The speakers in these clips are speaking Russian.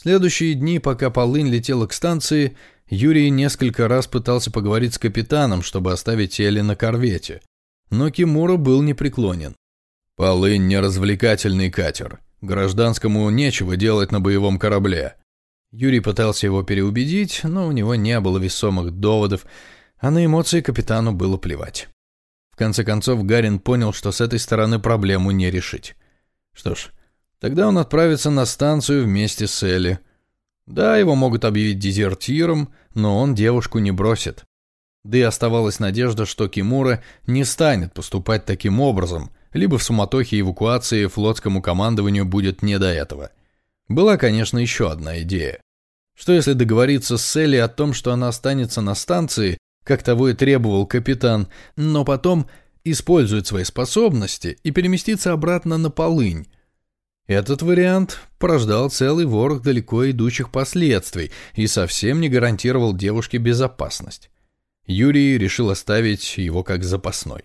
Следующие дни, пока полынь летела к станции, Юрий несколько раз пытался поговорить с капитаном, чтобы оставить Элли на корвете. Но Кимура был непреклонен. «Полынь – не развлекательный катер. Гражданскому нечего делать на боевом корабле». Юрий пытался его переубедить, но у него не было весомых доводов, а на эмоции капитану было плевать. В конце концов, Гарин понял, что с этой стороны проблему не решить. Что ж, тогда он отправится на станцию вместе с Элли. Да, его могут объявить дезертиром, но он девушку не бросит. Да и оставалась надежда, что Кимура не станет поступать таким образом, либо в суматохе эвакуации флотскому командованию будет не до этого. Была, конечно, еще одна идея. Что если договориться с Элли о том, что она останется на станции, как того и требовал капитан, но потом использует свои способности и переместится обратно на полынь. Этот вариант порождал целый ворох далеко идущих последствий и совсем не гарантировал девушке безопасность. Юрий решил оставить его как запасной.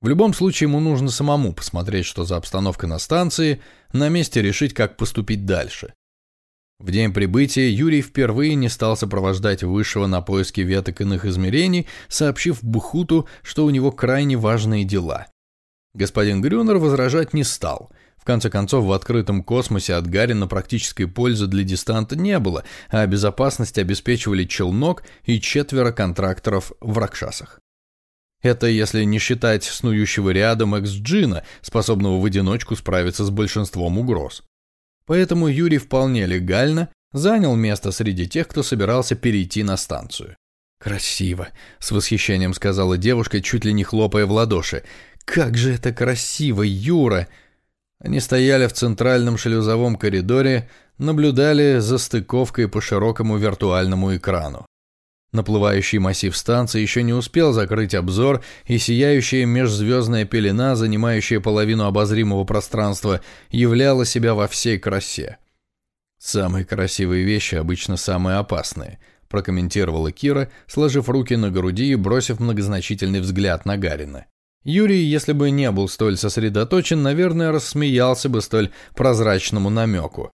В любом случае ему нужно самому посмотреть, что за обстановка на станции, на месте решить, как поступить дальше. В день прибытия Юрий впервые не стал сопровождать Высшего на поиски веток иных измерений, сообщив Бухуту, что у него крайне важные дела. Господин Грюнер возражать не стал. В конце концов, в открытом космосе от Гарина практической пользы для дистанта не было, а безопасность обеспечивали челнок и четверо контракторов в Ракшасах. Это если не считать снующего рядом экс-джина, способного в одиночку справиться с большинством угроз. Поэтому Юрий вполне легально занял место среди тех, кто собирался перейти на станцию. «Красиво», — с восхищением сказала девушка, чуть ли не хлопая в ладоши. «Как же это красиво, Юра!» Они стояли в центральном шлюзовом коридоре, наблюдали за стыковкой по широкому виртуальному экрану. Наплывающий массив станции еще не успел закрыть обзор, и сияющая межзвездная пелена, занимающая половину обозримого пространства, являла себя во всей красе. «Самые красивые вещи обычно самые опасные», – прокомментировала Кира, сложив руки на груди и бросив многозначительный взгляд на Гарина. Юрий, если бы не был столь сосредоточен, наверное, рассмеялся бы столь прозрачному намеку.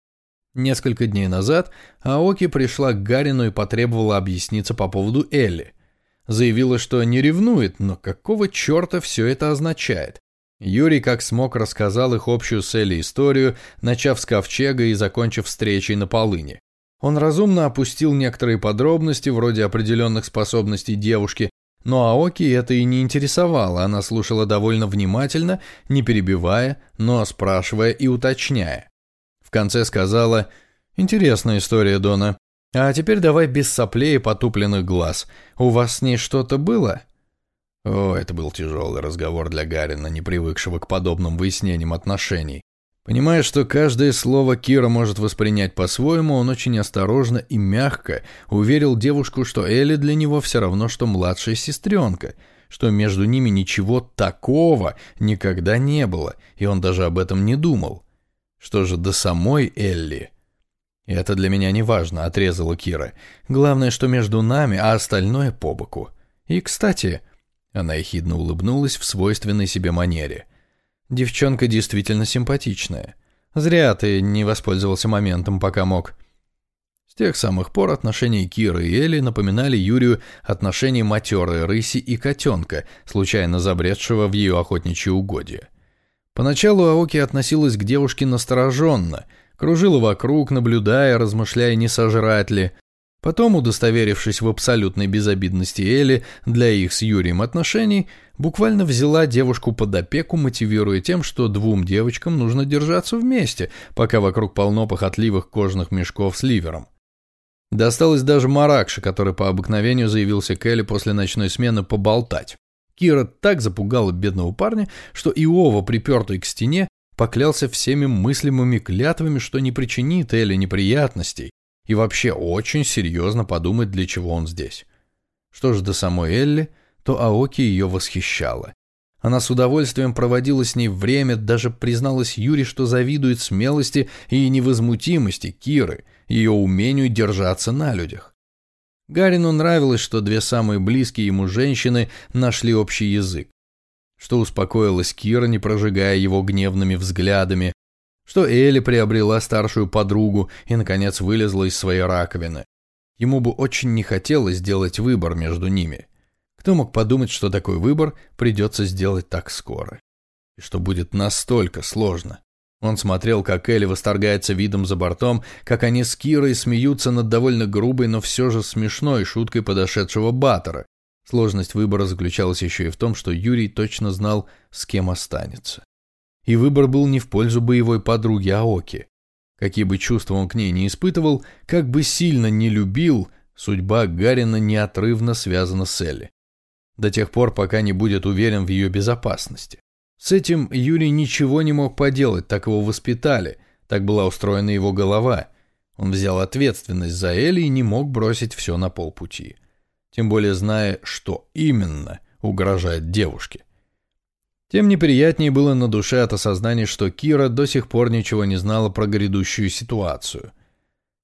Несколько дней назад Аоки пришла к Гарину и потребовала объясниться по поводу Элли. Заявила, что не ревнует, но какого черта все это означает? Юрий как смог рассказал их общую с Элли историю, начав с ковчега и закончив встречей на полыне. Он разумно опустил некоторые подробности, вроде определенных способностей девушки, но Аоки это и не интересовало, она слушала довольно внимательно, не перебивая, но спрашивая и уточняя. В конце сказала «Интересная история, Дона. А теперь давай без соплей и потупленных глаз. У вас с ней что-то было?» О, это был тяжелый разговор для Гарина, не привыкшего к подобным выяснениям отношений. Понимая, что каждое слово Кира может воспринять по-своему, он очень осторожно и мягко уверил девушку, что Элли для него все равно, что младшая сестренка, что между ними ничего такого никогда не было, и он даже об этом не думал. Что же до самой Элли? Это для меня не важно, отрезала Кира. Главное, что между нами, а остальное по боку. И, кстати, она ехидно улыбнулась в свойственной себе манере. Девчонка действительно симпатичная. Зря ты не воспользовался моментом, пока мог. С тех самых пор отношения Киры и Элли напоминали Юрию отношения матерой рыси и котенка, случайно забредшего в ее охотничье угодье. Поначалу Аоки относилась к девушке настороженно, кружила вокруг, наблюдая, размышляя, не сожрать ли. Потом, удостоверившись в абсолютной безобидности Эли для их с Юрием отношений, буквально взяла девушку под опеку, мотивируя тем, что двум девочкам нужно держаться вместе, пока вокруг полно похотливых кожаных мешков с ливером. Досталось даже Маракше, который по обыкновению заявился к Элли после ночной смены поболтать. Кира так запугала бедного парня, что Иова, припертый к стене, поклялся всеми мыслимыми клятвами, что не причинит Элли неприятностей и вообще очень серьезно подумает, для чего он здесь. Что ж до самой Элли, то Аоки ее восхищала. Она с удовольствием проводила с ней время, даже призналась Юре, что завидует смелости и невозмутимости Киры, ее умению держаться на людях. Гарину нравилось, что две самые близкие ему женщины нашли общий язык. Что успокоилась Кира, не прожигая его гневными взглядами. что Элли приобрела старшую подругу и, наконец, вылезла из своей раковины. Ему бы очень не хотелось сделать выбор между ними. Кто мог подумать, что такой выбор придется сделать так скоро? И что будет настолько сложно? Он смотрел, как Элли восторгается видом за бортом, как они с Кирой смеются над довольно грубой, но все же смешной шуткой подошедшего Баттера. Сложность выбора заключалась еще и в том, что Юрий точно знал, с кем останется. И выбор был не в пользу боевой подруги Аоки. Какие бы чувства он к ней не испытывал, как бы сильно не любил, судьба Гарина неотрывно связана с Элли. До тех пор, пока не будет уверен в ее безопасности. С этим Юрий ничего не мог поделать, так его воспитали, так была устроена его голова. Он взял ответственность за Элли и не мог бросить все на полпути. Тем более зная, что именно угрожает девушке. Тем неприятнее было на душе от осознания, что Кира до сих пор ничего не знала про грядущую ситуацию.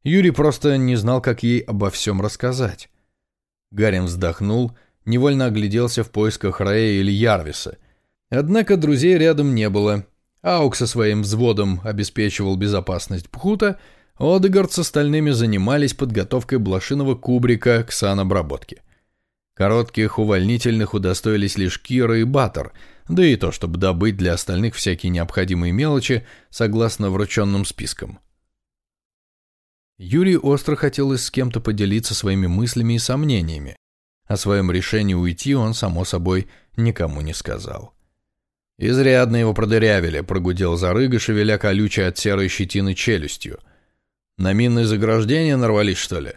Юрий просто не знал, как ей обо всем рассказать. Гарин вздохнул, невольно огляделся в поисках Раэ или Ярвиса – Однако друзей рядом не было. Аук со своим взводом обеспечивал безопасность Пхута, Одегард с остальными занимались подготовкой блошиного кубрика к санобработке. Коротких увольнительных удостоились лишь Кира и Баттер, да и то, чтобы добыть для остальных всякие необходимые мелочи, согласно врученным спискам. Юрий остро хотелось с кем-то поделиться своими мыслями и сомнениями. О своем решении уйти он, само собой, никому не сказал. «Изрядно его продырявили», — прогудел Зарыга, шевеля колючей от серой щетины челюстью. «На минное заграждение нарвались, что ли?»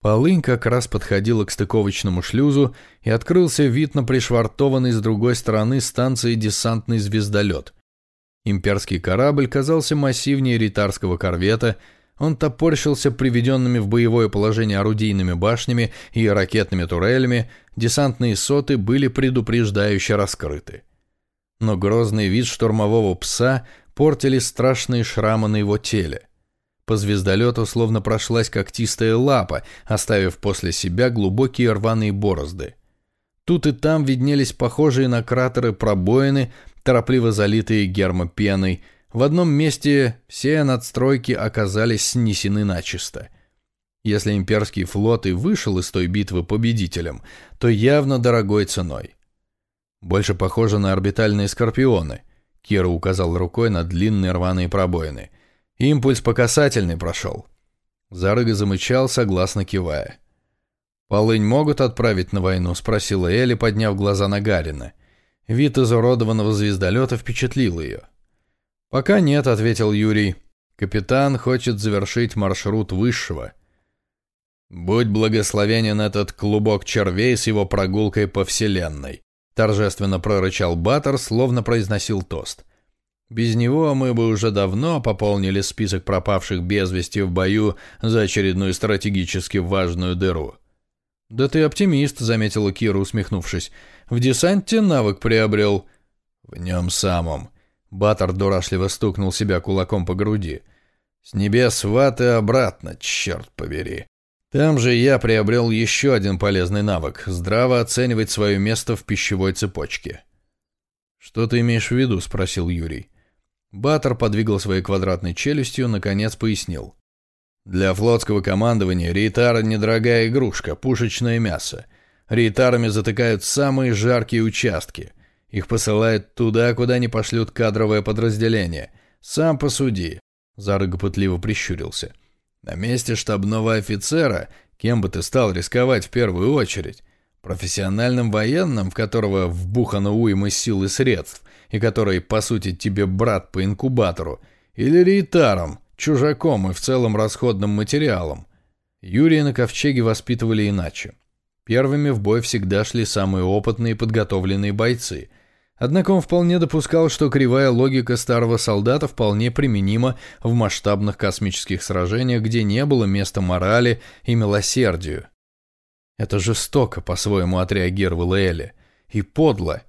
Полынь как раз подходила к стыковочному шлюзу, и открылся вид на пришвартованный с другой стороны станции десантный звездолет. Имперский корабль казался массивнее ритарского корвета, он топорщился приведенными в боевое положение орудийными башнями и ракетными турелями, десантные соты были предупреждающе раскрыты но грозный вид штурмового пса портили страшные шрамы на его теле. По звездолету словно прошлась когтистая лапа, оставив после себя глубокие рваные борозды. Тут и там виднелись похожие на кратеры пробоины, торопливо залитые гермопеной. В одном месте все надстройки оказались снесены начисто. Если имперский флот и вышел из той битвы победителем, то явно дорогой ценой. Больше похоже на орбитальные скорпионы. Кира указал рукой на длинные рваные пробоины. Импульс по касательной прошел. Зарыга замычал, согласно кивая. «Полынь могут отправить на войну?» – спросила Элли, подняв глаза на Гарина. Вид изуродованного звездолета впечатлил ее. «Пока нет», – ответил Юрий. «Капитан хочет завершить маршрут высшего». «Будь благословенен этот клубок червей с его прогулкой по Вселенной», Торжественно прорычал Баттер, словно произносил тост. Без него мы бы уже давно пополнили список пропавших без вести в бою за очередную стратегически важную дыру. «Да ты оптимист», — заметила Кира, усмехнувшись. «В десанте навык приобрел». «В нем самом». Баттер дурашливо стукнул себя кулаком по груди. «С небес в ад и обратно, черт побери». Там же я приобрел еще один полезный навык – здраво оценивать свое место в пищевой цепочке. «Что ты имеешь в виду?» – спросил Юрий. Баттер подвигал своей квадратной челюстью, наконец пояснил. «Для флотского командования рейтар – недорогая игрушка, пушечное мясо. Рейтарами затыкают самые жаркие участки. Их посылают туда, куда не пошлют кадровое подразделение. Сам посуди». Зарыга пытливо прищурился – на месте штабного офицера, кем бы ты стал рисковать в первую очередь? Профессиональным военным, в которого вбухано уйма сил и средств, и который, по сути, тебе брат по инкубатору, или рейтаром, чужаком и в целом расходным материалом. Юрия на ковчеге воспитывали иначе. Первыми в бой всегда шли самые опытные и подготовленные бойцы – Однако он вполне допускал, что кривая логика старого солдата вполне применима в масштабных космических сражениях, где не было места морали и милосердию. Это жестоко, по-своему отреагировала Элли. И подло.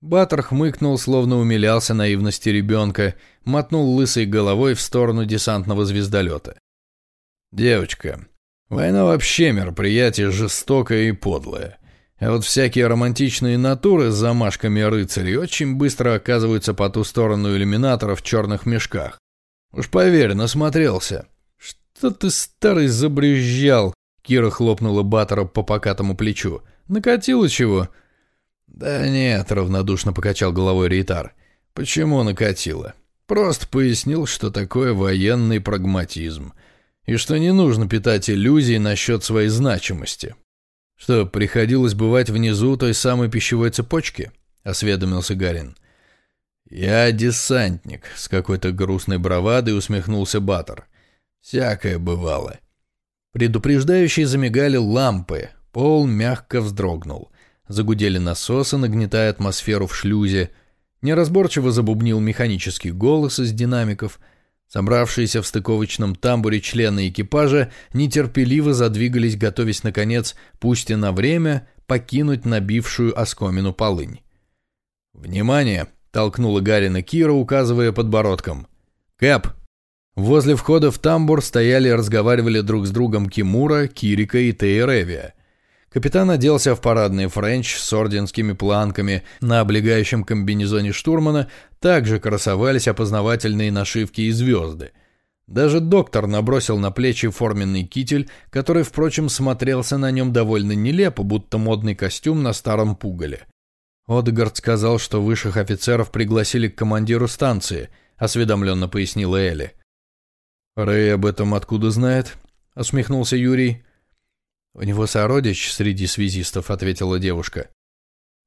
Баттер хмыкнул, словно умилялся наивности ребенка, мотнул лысой головой в сторону десантного звездолета. «Девочка, война вообще мероприятие жестокое и подлое. А вот всякие романтичные натуры с замашками рыцарей очень быстро оказываются по ту сторону иллюминатора в черных мешках. Уж поверь, насмотрелся. Что ты, старый, забрюзжал? Кира хлопнула Баттера по покатому плечу. Накатило чего? Да нет, равнодушно покачал головой Рейтар. Почему накатило? Просто пояснил, что такое военный прагматизм. И что не нужно питать иллюзий насчет своей значимости. Что, приходилось бывать внизу той самой пищевой цепочки? Осведомился Гарин. «Я десантник», — с какой-то грустной бравадой усмехнулся Баттер. «Всякое бывало». Предупреждающие замигали лампы, пол мягко вздрогнул. Загудели насосы, нагнетая атмосферу в шлюзе. Неразборчиво забубнил механический голос из динамиков. Собравшиеся в стыковочном тамбуре члены экипажа нетерпеливо задвигались, готовясь, наконец, пусть и на время, покинуть набившую оскомину полынь. «Внимание!» — толкнула Гарина Кира, указывая подбородком. «Кэп!» Возле входа в тамбур стояли и разговаривали друг с другом Кимура, Кирика и Тей Ревия. Капитан оделся в парадный френч с орденскими планками. На облегающем комбинезоне штурмана также красовались опознавательные нашивки и звезды. Даже доктор набросил на плечи форменный китель, который, впрочем, смотрелся на нем довольно нелепо, будто модный костюм на старом пугале. Одегард сказал, что высших офицеров пригласили к командиру станции, осведомленно пояснила Элли. «Рэй об этом откуда знает?» — усмехнулся Юрий. «У него сородич среди связистов», — ответила девушка.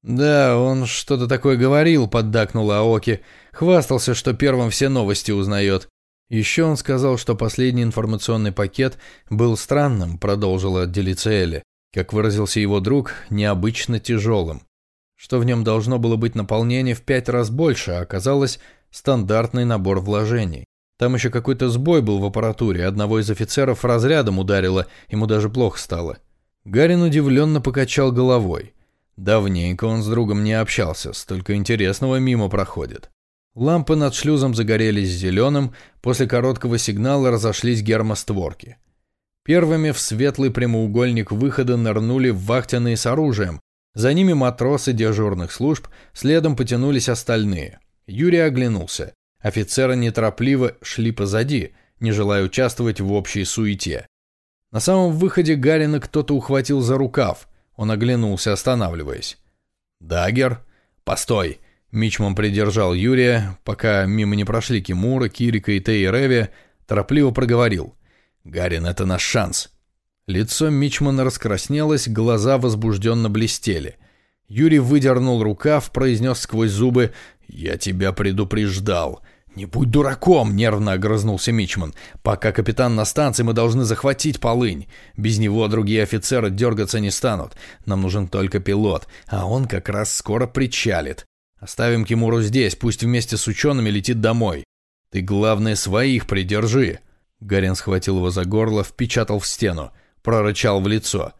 «Да, он что-то такое говорил», — поддакнула Аоки. Хвастался, что первым все новости узнает. Еще он сказал, что последний информационный пакет был странным, продолжила делиться Элли. Как выразился его друг, необычно тяжелым что в нем должно было быть наполнение в пять раз больше, а оказалось стандартный набор вложений. Там еще какой-то сбой был в аппаратуре, одного из офицеров разрядом ударило, ему даже плохо стало. Гарин удивленно покачал головой. Давненько он с другом не общался, столько интересного мимо проходит. Лампы над шлюзом загорелись зеленым, после короткого сигнала разошлись гермостворки. Первыми в светлый прямоугольник выхода нырнули вахтенные с оружием, за ними матросы дежурных служб, следом потянулись остальные. Юрий оглянулся. Офицеры неторопливо шли позади, не желая участвовать в общей суете. На самом выходе Гарина кто-то ухватил за рукав. Он оглянулся, останавливаясь. «Дагер? Постой!» Мичман придержал Юрия, пока мимо не прошли Кимура, Кирика и Тей Реви, торопливо проговорил. «Гарин, это наш шанс. Лицо Мичмана раскраснелось, глаза возбужденно блестели. Юрий выдернул рукав, произнес сквозь зубы «Я тебя предупреждал». «Не будь дураком!» — нервно огрызнулся Мичман. «Пока капитан на станции, мы должны захватить полынь. Без него другие офицеры дергаться не станут. Нам нужен только пилот, а он как раз скоро причалит. Оставим Кимуру здесь, пусть вместе с учеными летит домой. Ты, главное, своих придержи!» Гарин схватил его за горло, впечатал в стену прорычал в лицо.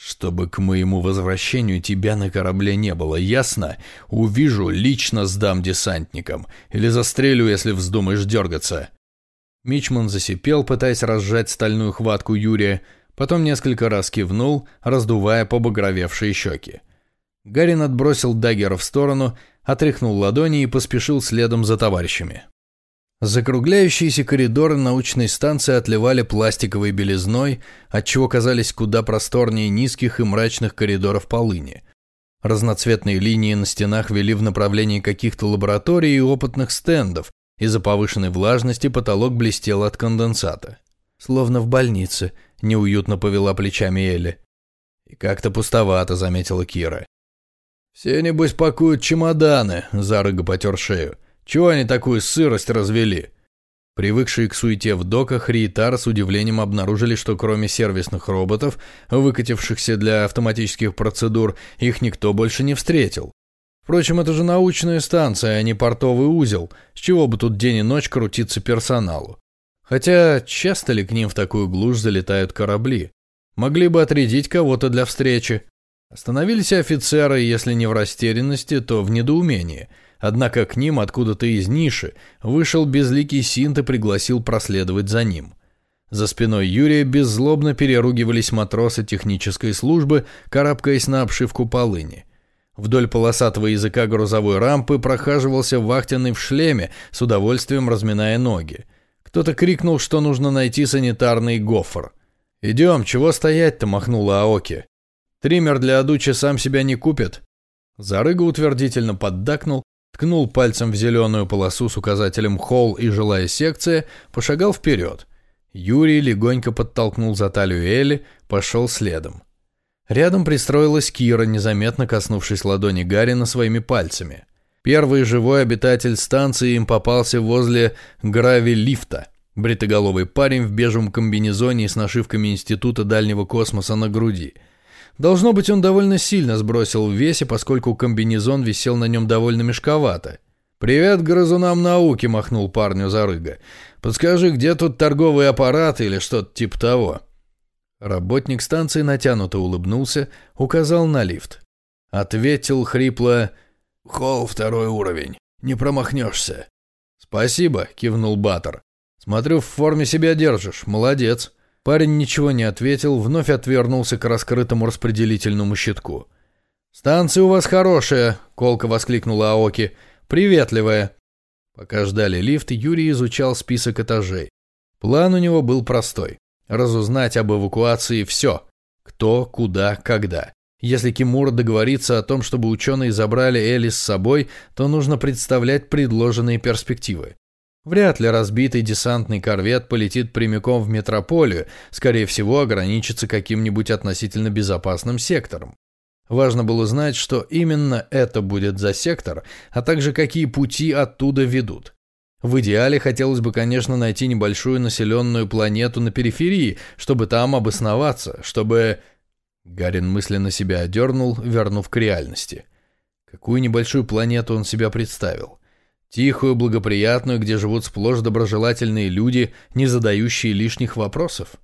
«Чтобы к моему возвращению тебя на корабле не было, ясно? Увижу, лично сдам десантникам. Или застрелю, если вздумаешь дергаться». Мичман засипел, пытаясь разжать стальную хватку Юрия, потом несколько раз кивнул, раздувая побагровевшие щеки. Гарин отбросил даггера в сторону, отряхнул ладони и поспешил следом за товарищами. Закругляющиеся коридоры научной станции отливали пластиковой белизной, отчего казались куда просторнее низких и мрачных коридоров полыни. Разноцветные линии на стенах вели в направлении каких-то лабораторий и опытных стендов, из-за повышенной влажности потолок блестел от конденсата. «Словно в больнице», — неуютно повела плечами Элли. «И как-то пустовато», — заметила Кира. «Все, небось, пакуют чемоданы», — Зарыга потер шею. Чего они такую сырость развели?» Привыкшие к суете в доках, Риетар с удивлением обнаружили, что кроме сервисных роботов, выкатившихся для автоматических процедур, их никто больше не встретил. Впрочем, это же научная станция, а не портовый узел, с чего бы тут день и ночь крутиться персоналу. Хотя, часто ли к ним в такую глушь залетают корабли? Могли бы отрядить кого-то для встречи. Остановились офицеры, если не в растерянности, то в недоумении – Однако к ним откуда-то из ниши вышел безликий синт и пригласил проследовать за ним. За спиной Юрия беззлобно переругивались матросы технической службы, карабкаясь на обшивку полыни. Вдоль полосатого языка грузовой рампы прохаживался вахтенный в шлеме, с удовольствием разминая ноги. Кто-то крикнул, что нужно найти санитарный гофр. «Идем, чего стоять-то?» – махнула Аоки. «Триммер для одучи сам себя не купит». Зарыга утвердительно поддакнул, ткнул пальцем в зеленую полосу с указателем «Холл» и «Жилая секция», пошагал вперед. Юрий легонько подтолкнул за талию Элли, пошел следом. Рядом пристроилась Кира, незаметно коснувшись ладони Гарина своими пальцами. Первый живой обитатель станции им попался возле грави-лифта. Бритоголовый парень в бежевом комбинезоне с нашивками Института дальнего космоса на груди. Должно быть, он довольно сильно сбросил в весе, поскольку комбинезон висел на нем довольно мешковато. «Привет грызунам науки!» – махнул парню Зарыга. «Подскажи, где тут торговый аппарат или что-то типа того?» Работник станции натянуто улыбнулся, указал на лифт. Ответил хрипло «Холл второй уровень, не промахнешься». «Спасибо», – кивнул Баттер. «Смотрю, в форме себя держишь, молодец». Парень ничего не ответил, вновь отвернулся к раскрытому распределительному щитку. «Станция у вас хорошая», — колко воскликнула Аоки. «Приветливая». Пока ждали лифт, Юрий изучал список этажей. План у него был простой. Разузнать об эвакуации все. Кто, куда, когда. Если Кимура договорится о том, чтобы ученые забрали Элли с собой, то нужно представлять предложенные перспективы. Вряд ли разбитый десантный корвет полетит прямиком в метрополию, скорее всего ограничится каким-нибудь относительно безопасным сектором. Важно было знать, что именно это будет за сектор, а также какие пути оттуда ведут. В идеале хотелось бы, конечно, найти небольшую населенную планету на периферии, чтобы там обосноваться, чтобы... Гарин мысленно себя одернул, вернув к реальности. Какую небольшую планету он себя представил? Тихую, благоприятную, где живут сплошь доброжелательные люди, не задающие лишних вопросов?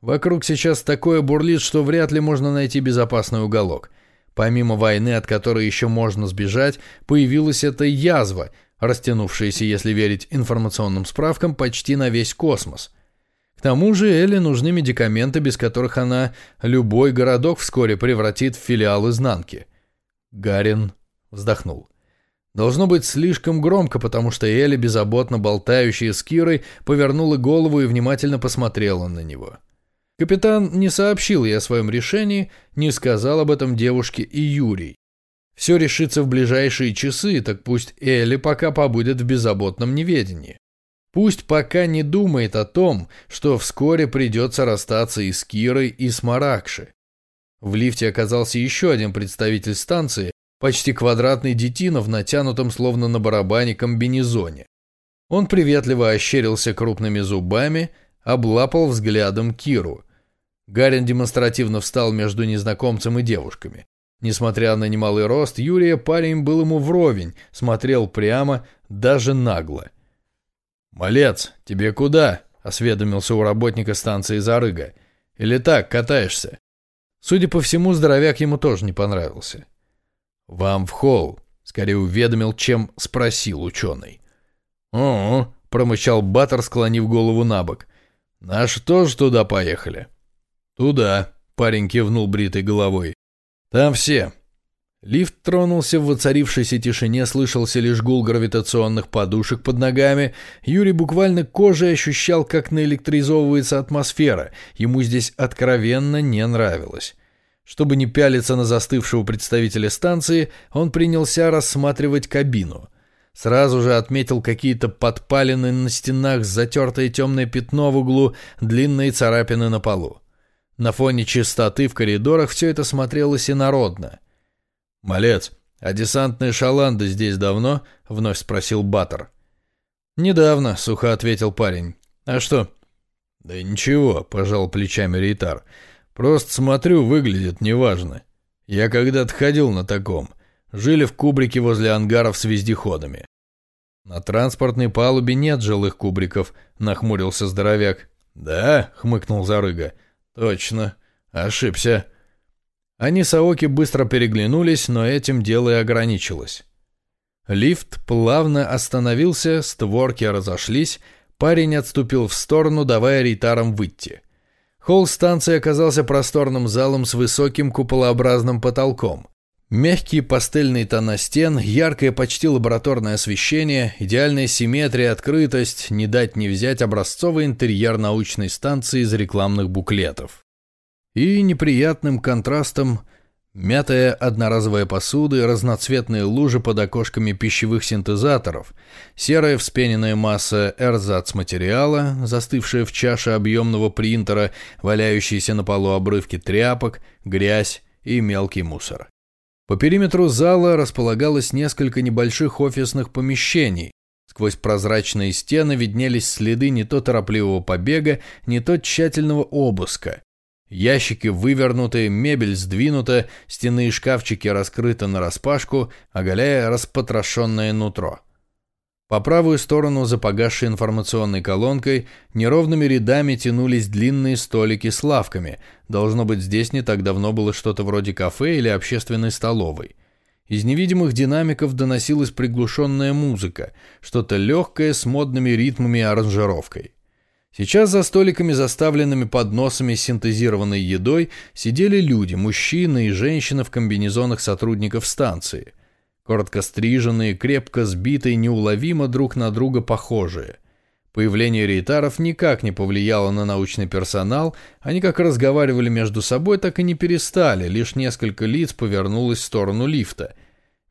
Вокруг сейчас такое бурлит, что вряд ли можно найти безопасный уголок – Помимо войны, от которой еще можно сбежать, появилась эта язва, растянувшаяся, если верить информационным справкам, почти на весь космос. К тому же Элли нужны медикаменты, без которых она любой городок вскоре превратит в филиал изнанки. Гарин вздохнул. Должно быть слишком громко, потому что Элли, беззаботно болтающая с Кирой, повернула голову и внимательно посмотрела на него. — Капитан не сообщил ей о своем решении, не сказал об этом девушке и Юрий. Все решится в ближайшие часы, так пусть Элли пока побудет в беззаботном неведении. Пусть пока не думает о том, что вскоре придется расстаться и с Кирой, и с Маракши. В лифте оказался еще один представитель станции, почти квадратный детина в натянутом словно на барабане комбинезоне. Он приветливо ощерился крупными зубами, облапал взглядом Киру. Гарин демонстративно встал между незнакомцем и девушками. Несмотря на немалый рост, Юрия парень был ему вровень, смотрел прямо, даже нагло. «Малец, тебе куда?» — осведомился у работника станции Зарыга. «Или так, катаешься?» Судя по всему, здоровяк ему тоже не понравился. «Вам в холл», — скорее уведомил, чем спросил ученый. «О-о», — промычал Баттер, склонив голову на бок. «Наши тоже туда поехали?» «Туда», — парень кивнул бритой головой. «Там все». Лифт тронулся в воцарившейся тишине, слышался лишь гул гравитационных подушек под ногами. Юрий буквально кожей ощущал, как наэлектризовывается атмосфера. Ему здесь откровенно не нравилось. Чтобы не пялиться на застывшего представителя станции, он принялся рассматривать кабину. Сразу же отметил какие-то подпалины на стенах, затертое темное пятно в углу, длинные царапины на полу. На фоне чистоты в коридорах все это смотрелось инородно. «Малец, а десантные шаланды здесь давно?» — вновь спросил Баттер. «Недавно», — сухо ответил парень. «А что?» «Да ничего», — пожал плечами Рейтар. «Просто смотрю, выглядит неважно. Я когда-то ходил на таком». Жили в кубрике возле ангаров с вездеходами. На транспортной палубе нет жилых кубриков, нахмурился здоровяк. Да, хмыкнул Зарыга. Точно. Ошибся. Они с Аоки быстро переглянулись, но этим дело и ограничилось. Лифт плавно остановился, створки разошлись, Парень отступил в сторону, давая рейтарам выйти. Холл станции оказался просторным залом с высоким куполообразным потолком. Мягкие пастельные тона стен, яркое почти лабораторное освещение, идеальная симметрия, открытость, не дать не взять образцовый интерьер научной станции из рекламных буклетов. И неприятным контрастом Мятая одноразовая посуда и разноцветные лужи под окошками пищевых синтезаторов, серая вспененная масса эрзац-материала, застывшая в чаше объемного принтера, валяющиеся на полу обрывки тряпок, грязь и мелкий мусор. По периметру зала располагалось несколько небольших офисных помещений. Сквозь прозрачные стены виднелись следы не то торопливого побега, не то тщательного обыска. Ящики вывернуты, мебель сдвинута, стены и шкафчики раскрыты нараспашку, оголяя распотрошенное нутро. По правую сторону за погасшей информационной колонкой неровными рядами тянулись длинные столики с лавками. Должно быть, здесь не так давно было что-то вроде кафе или общественной столовой. Из невидимых динамиков доносилась приглушенная музыка, что-то легкое с модными ритмами и аранжировкой. Сейчас за столиками, заставленными подносами с синтезированной едой, сидели люди, мужчины и женщины в комбинезонах сотрудников станции. Коротко стриженные, крепко сбитые, неуловимо друг на друга похожие. Появление рейтаров никак не повлияло на научный персонал, они как разговаривали между собой, так и не перестали, лишь несколько лиц повернулось в сторону лифта.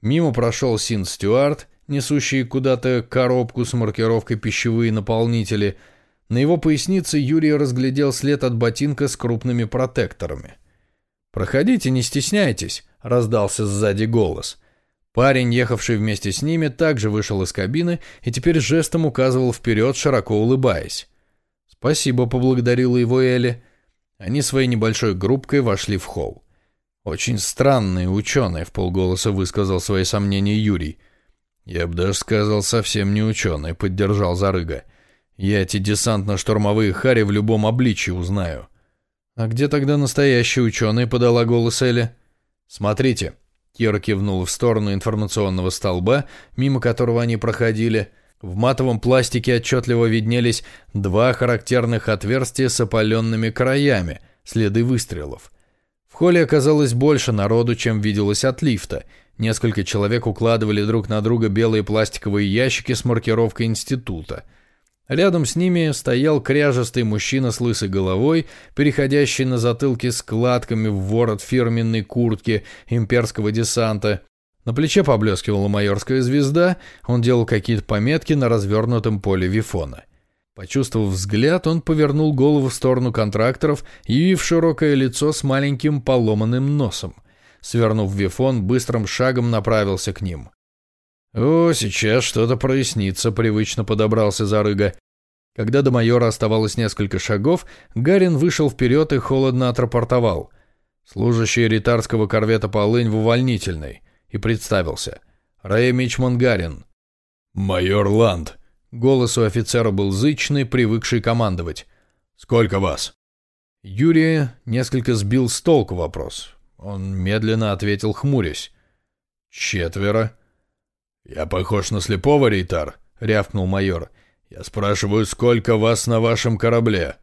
Мимо прошел Син Стюарт, несущий куда-то коробку с маркировкой «Пищевые наполнители», на его пояснице Юрий разглядел след от ботинка с крупными протекторами. «Проходите, не стесняйтесь», — раздался сзади голос. Парень, ехавший вместе с ними, также вышел из кабины и теперь жестом указывал вперед, широко улыбаясь. «Спасибо», — поблагодарила его Элли. Они своей небольшой группкой вошли в холл. «Очень странные ученые», — в полголоса высказал свои сомнения Юрий. «Я бы даже сказал, совсем не ученые», — поддержал Зарыга. Я эти десантно-штурмовые хари в любом обличии узнаю. А где тогда настоящий ученый, подала голос Элли. Смотрите. Кира кивнула в сторону информационного столба, мимо которого они проходили. В матовом пластике отчетливо виднелись два характерных отверстия с опаленными краями, следы выстрелов. В холле оказалось больше народу, чем виделось от лифта. Несколько человек укладывали друг на друга белые пластиковые ящики с маркировкой института – Рядом с ними стоял кряжестый мужчина с лысой головой, переходящий на затылке складками в ворот фирменной куртки имперского десанта. На плече поблескивала майорская звезда, он делал какие-то пометки на развернутом поле вифона. Почувствовав взгляд, он повернул голову в сторону контракторов, явив широкое лицо с маленьким поломанным носом. Свернув вифон, быстрым шагом направился к ним. «О, сейчас что-то прояснится», — привычно подобрался Зарыга. Когда до майора оставалось несколько шагов, Гарин вышел вперед и холодно отрапортовал. Служащий ритарского корвета «Полынь» в увольнительной. И представился. Рэй Мичман Гарин. «Майор Ланд». Голос у офицера был зычный, привыкший командовать. «Сколько вас?» Юрия несколько сбил с толку вопрос. Он медленно ответил, хмурясь. «Четверо». «Я похож на слепого, Рейтар?» — рявкнул майор. «Я спрашиваю, сколько вас на вашем корабле?»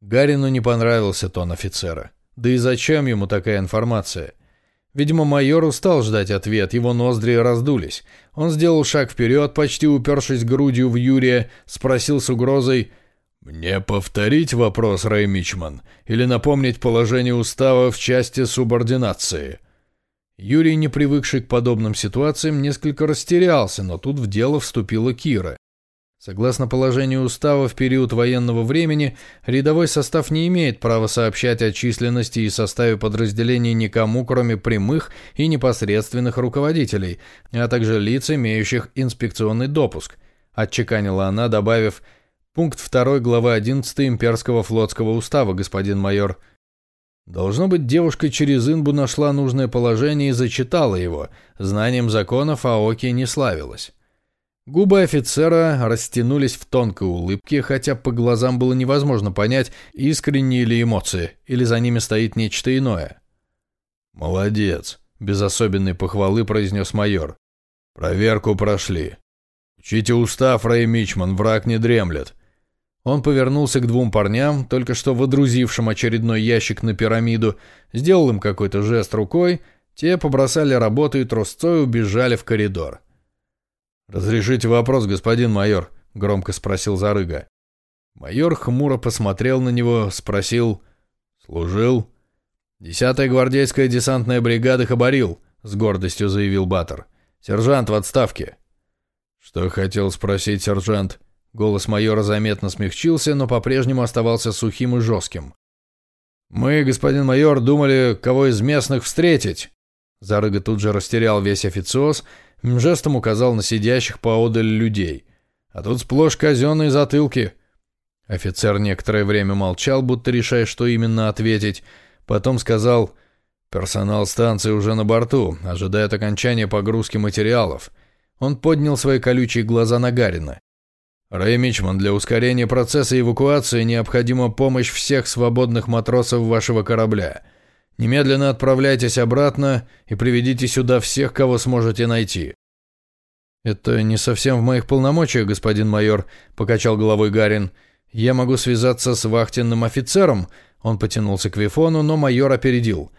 Гарину не понравился тон офицера. Да и зачем ему такая информация? Видимо, майор устал ждать ответ, его ноздри раздулись. Он сделал шаг вперед, почти упершись грудью в Юрия, спросил с угрозой «Мне повторить вопрос, Рэй Мичман, или напомнить положение устава в части субординации?» Юрий, не привыкший к подобным ситуациям, несколько растерялся, но тут в дело вступила Кира. Согласно положению устава, в период военного времени рядовой состав не имеет права сообщать о численности и составе подразделений никому, кроме прямых и непосредственных руководителей, а также лиц, имеющих инспекционный допуск, отчеканила она, добавив «Пункт 2 главы 11 Имперского флотского устава, господин майор». Должно быть, девушка через инбу нашла нужное положение и зачитала его. Знанием законов Аоки не славилась. Губы офицера растянулись в тонкой улыбке, хотя по глазам было невозможно понять, искренние ли эмоции, или за ними стоит нечто иное. «Молодец», — без особенной похвалы произнес майор. «Проверку прошли. Учите устав, Рэй Мичман, враг не дремлет. Он повернулся к двум парням, только что водрузившим очередной ящик на пирамиду, сделал им какой-то жест рукой, те побросали работу и трусцой убежали в коридор. «Разрешите вопрос, господин майор?» — громко спросил Зарыга. Майор хмуро посмотрел на него, спросил «Служил?» «Десятая гвардейская десантная бригада Хабарил», — с гордостью заявил Баттер. «Сержант в отставке». «Что хотел спросить сержант?» Голос майора заметно смягчился, но по-прежнему оставался сухим и жестким. «Мы, господин майор, думали, кого из местных встретить». Зарыга тут же растерял весь официоз, жестом указал на сидящих поодаль людей. «А тут сплошь казенные затылки». Офицер некоторое время молчал, будто решая, что именно ответить. Потом сказал, «Персонал станции уже на борту, ожидает окончания погрузки материалов». Он поднял свои колючие глаза на Гарина. «Рэй Мичман, для ускорения процесса эвакуации необходима помощь всех свободных матросов вашего корабля. Немедленно отправляйтесь обратно и приведите сюда всех, кого сможете найти». «Это не совсем в моих полномочиях, господин майор», — покачал головой Гарин. «Я могу связаться с вахтенным офицером». Он потянулся к Вифону, но майор опередил.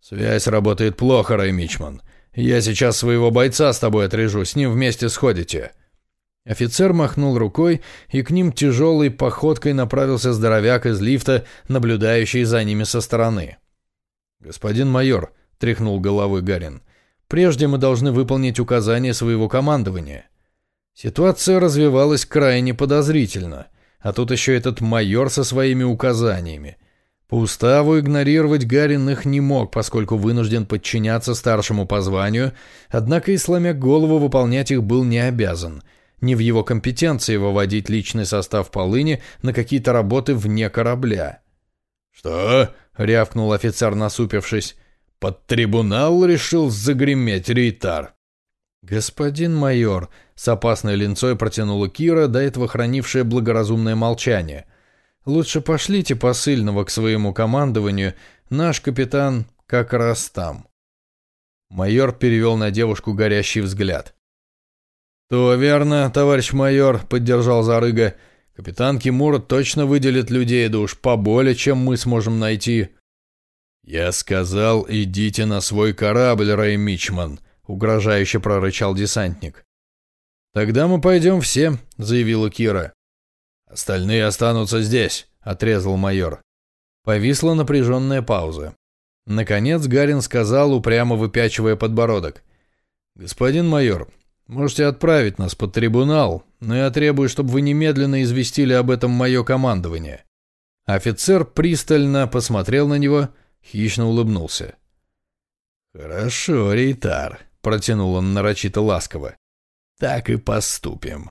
«Связь работает плохо, Рэй Мичман. Я сейчас своего бойца с тобой отрежу, с ним вместе сходите». Офицер махнул рукой, и к ним тяжелой походкой направился здоровяк из лифта, наблюдающий за ними со стороны. «Господин майор», — тряхнул головой Гарин, — «прежде мы должны выполнить указания своего командования». Ситуация развивалась крайне подозрительно, а тут еще этот майор со своими указаниями. По уставу игнорировать Гарин их не мог, поскольку вынужден подчиняться старшему по званию, однако и сломя голову выполнять их был не обязан — не в его компетенции выводить личный состав полыни на какие-то работы вне корабля. «Что?» — рявкнул офицер, насупившись. «Под трибунал решил загреметь рейтар». «Господин майор», — с опасной линцой протянула Кира, до этого хранившая благоразумное молчание. «Лучше пошлите посыльного к своему командованию, наш капитан как раз там». Майор перевел на девушку горящий взгляд. «То верно, товарищ майор», — поддержал Зарыга. «Капитан Кимура точно выделит людей, да уж поболее, чем мы сможем найти». «Я сказал, идите на свой корабль, Рэй Мичман», — угрожающе прорычал десантник. «Тогда мы пойдем все», — заявила Кира. «Остальные останутся здесь», — отрезал майор. Повисла напряженная пауза. Наконец Гарин сказал, упрямо выпячивая подбородок. «Господин майор, Можете отправить нас под трибунал, но я требую, чтобы вы немедленно известили об этом мое командование». Офицер пристально посмотрел на него, хищно улыбнулся. «Хорошо, Рейтар», — протянул он нарочито ласково. «Так и поступим».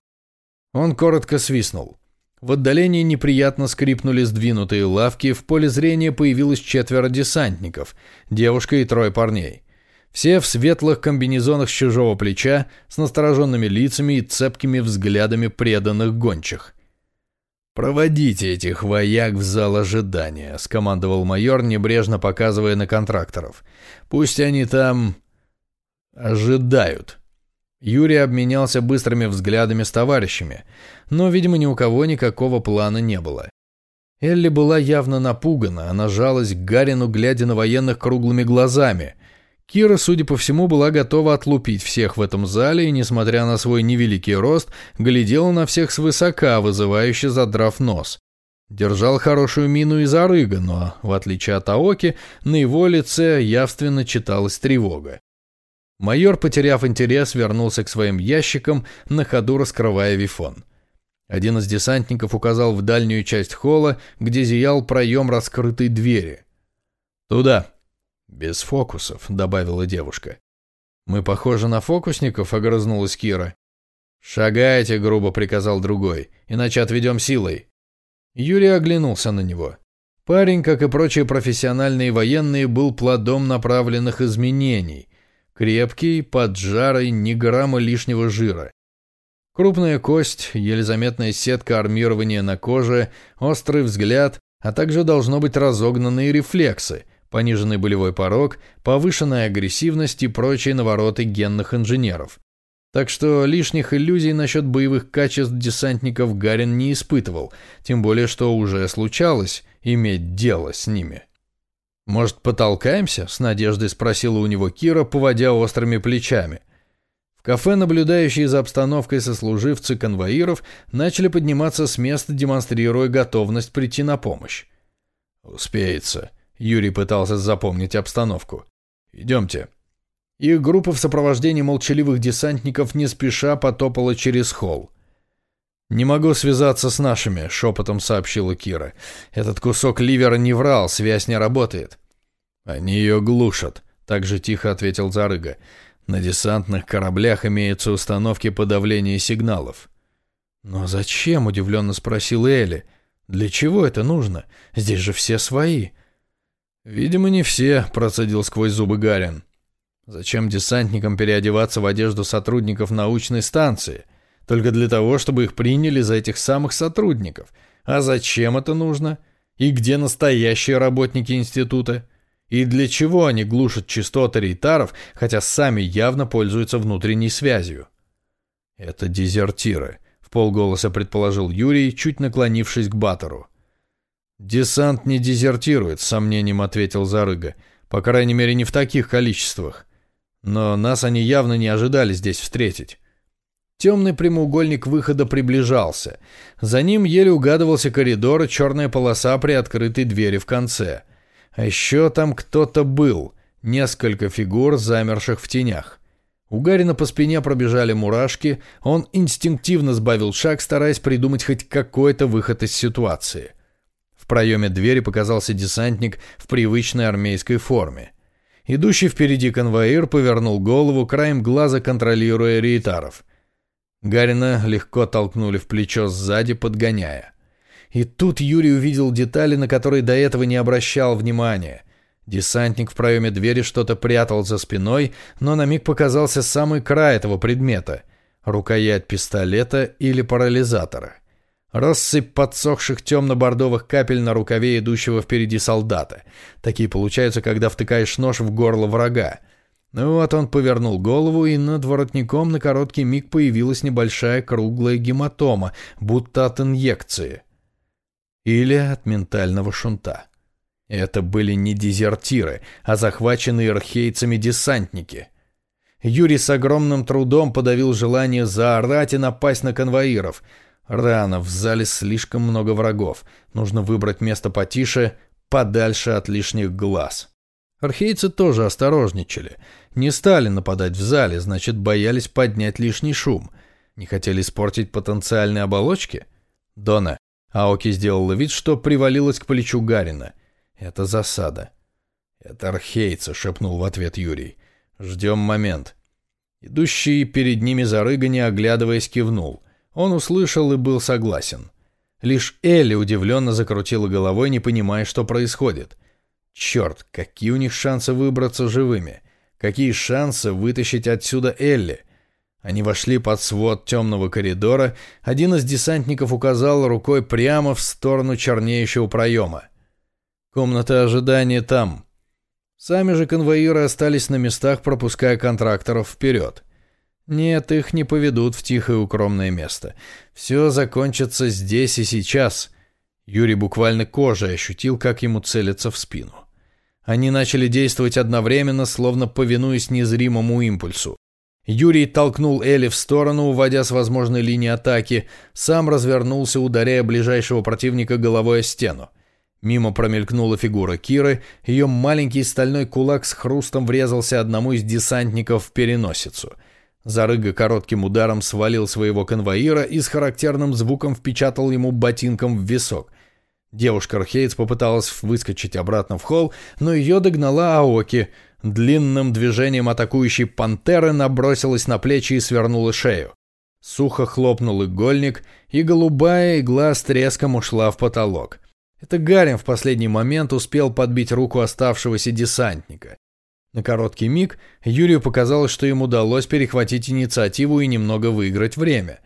Он коротко свистнул. В отдалении неприятно скрипнули сдвинутые лавки, в поле зрения появилось четверо десантников, девушка и трое парней. Все в светлых комбинезонах с чужого плеча, с настороженными лицами и цепкими взглядами преданных гончих. «Проводите этих вояк в зал ожидания», — скомандовал майор, небрежно показывая на контракторов. «Пусть они там... ожидают». Юрий обменялся быстрыми взглядами с товарищами, но, видимо, ни у кого никакого плана не было. Элли была явно напугана, она жалась к Гарину, глядя на военных круглыми глазами — Кира, судя по всему, была готова отлупить всех в этом зале и, несмотря на свой невеликий рост, глядела на всех свысока, вызывающе задрав нос. Держал хорошую мину и зарыга, но, в отличие от Аоки, на его лице явственно читалась тревога. Майор, потеряв интерес, вернулся к своим ящикам, на ходу раскрывая вифон. Один из десантников указал в дальнюю часть холла, где зиял проем раскрытой двери. «Туда», «Без фокусов», — добавила девушка. «Мы похожи на фокусников?» — огрызнулась Кира. «Шагайте», — грубо приказал другой, — «иначе отведем силой». Юрий оглянулся на него. Парень, как и прочие профессиональные военные, был плодом направленных изменений. Крепкий, поджарый, ни грамма лишнего жира. Крупная кость, еле заметная сетка армирования на коже, острый взгляд, а также должно быть разогнанные рефлексы — пониженный болевой порог, повышенная агрессивность и прочие навороты генных инженеров. Так что лишних иллюзий насчет боевых качеств десантников Гарин не испытывал, тем более что уже случалось иметь дело с ними. «Может, потолкаемся?» – с надеждой спросила у него Кира, поводя острыми плечами. В кафе, наблюдающие за обстановкой сослуживцы конвоиров, начали подниматься с места, демонстрируя готовность прийти на помощь. «Успеется», – Юрий пытался запомнить обстановку. «Идемте». Их группа в сопровождении молчаливых десантников не спеша потопала через холл. «Не могу связаться с нашими», — шепотом сообщила Кира. «Этот кусок ливера не врал, связь не работает». «Они ее глушат», — так же тихо ответил Зарыга. «На десантных кораблях имеются установки подавления сигналов». «Но зачем?» — удивленно спросил Элли. «Для чего это нужно? Здесь же все свои». «Видимо, не все», — процедил сквозь зубы Гарин. «Зачем десантникам переодеваться в одежду сотрудников научной станции?» Только для того, чтобы их приняли за этих самых сотрудников. А зачем это нужно? И где настоящие работники института? И для чего они глушат частоты рейтаров, хотя сами явно пользуются внутренней связью? Это дезертиры, в полголоса предположил Юрий, чуть наклонившись к Батору. «Десант не дезертирует», — с сомнением ответил Зарыга. «По крайней мере, не в таких количествах. Но нас они явно не ожидали здесь встретить. Темный прямоугольник выхода приближался. За ним еле угадывался коридор и черная полоса при открытой двери в конце. А еще там кто-то был. Несколько фигур, замерших в тенях. У Гарина по спине пробежали мурашки, он инстинктивно сбавил шаг, стараясь придумать хоть какой-то выход из ситуации. В проеме двери показался десантник в привычной армейской форме. Идущий впереди конвоир повернул голову, краем глаза контролируя рейтаров – Гарина легко толкнули в плечо сзади, подгоняя. И тут Юрий увидел детали, на которые до этого не обращал внимания. Десантник в проеме двери что-то прятал за спиной, но на миг показался самый край этого предмета — рукоять пистолета или парализатора. Россыпь подсохших темно-бордовых капель на рукаве идущего впереди солдата. Такие получаются, когда втыкаешь нож в горло врага. Ну вот он повернул голову, и над воротником на короткий миг появилась небольшая круглая гематома, будто от инъекции. Или от ментального шунта. Это были не дезертиры, а захваченные архейцами десантники. Юрий с огромным трудом подавил желание заорать и напасть на конвоиров. Рано, в зале слишком много врагов. Нужно выбрать место потише, подальше от лишних глаз. Архейцы тоже осторожничали. Не стали нападать в зале, значит, боялись поднять лишний шум. Не хотели испортить потенциальные оболочки? Дона. Аоки сделала вид, что привалилась к плечу Гарина. Это засада. Это архейцы, шепнул в ответ Юрий. Ждем момент. Идущий перед ними зарыга, не оглядываясь, кивнул. Он услышал и был согласен. Лишь Элли удивленно закрутила головой, не понимая, что происходит. Черт, какие у них шансы выбраться живыми? Какие шансы вытащить отсюда Элли? Они вошли под свод темного коридора. Один из десантников указал рукой прямо в сторону чернеющего проема. Комната ожидания там. Сами же конвоиры остались на местах, пропуская контракторов вперед. Нет, их не поведут в тихое укромное место. Все закончится здесь и сейчас. Юрий буквально кожей ощутил, как ему целятся в спину. Они начали действовать одновременно, словно повинуясь незримому импульсу. Юрий толкнул Элли в сторону, уводя с возможной линии атаки, сам развернулся, ударяя ближайшего противника головой о стену. Мимо промелькнула фигура Киры, ее маленький стальной кулак с хрустом врезался одному из десантников в переносицу. Зарыга коротким ударом свалил своего конвоира и с характерным звуком впечатал ему ботинком в висок. Девушка Архейц попыталась выскочить обратно в холл, но ее догнала Аоки. Длинным движением атакующей пантеры набросилась на плечи и свернула шею. Сухо хлопнул игольник, и голубая игла с треском ушла в потолок. Это Гарин в последний момент успел подбить руку оставшегося десантника. На короткий миг Юрию показалось, что ему удалось перехватить инициативу и немного выиграть время.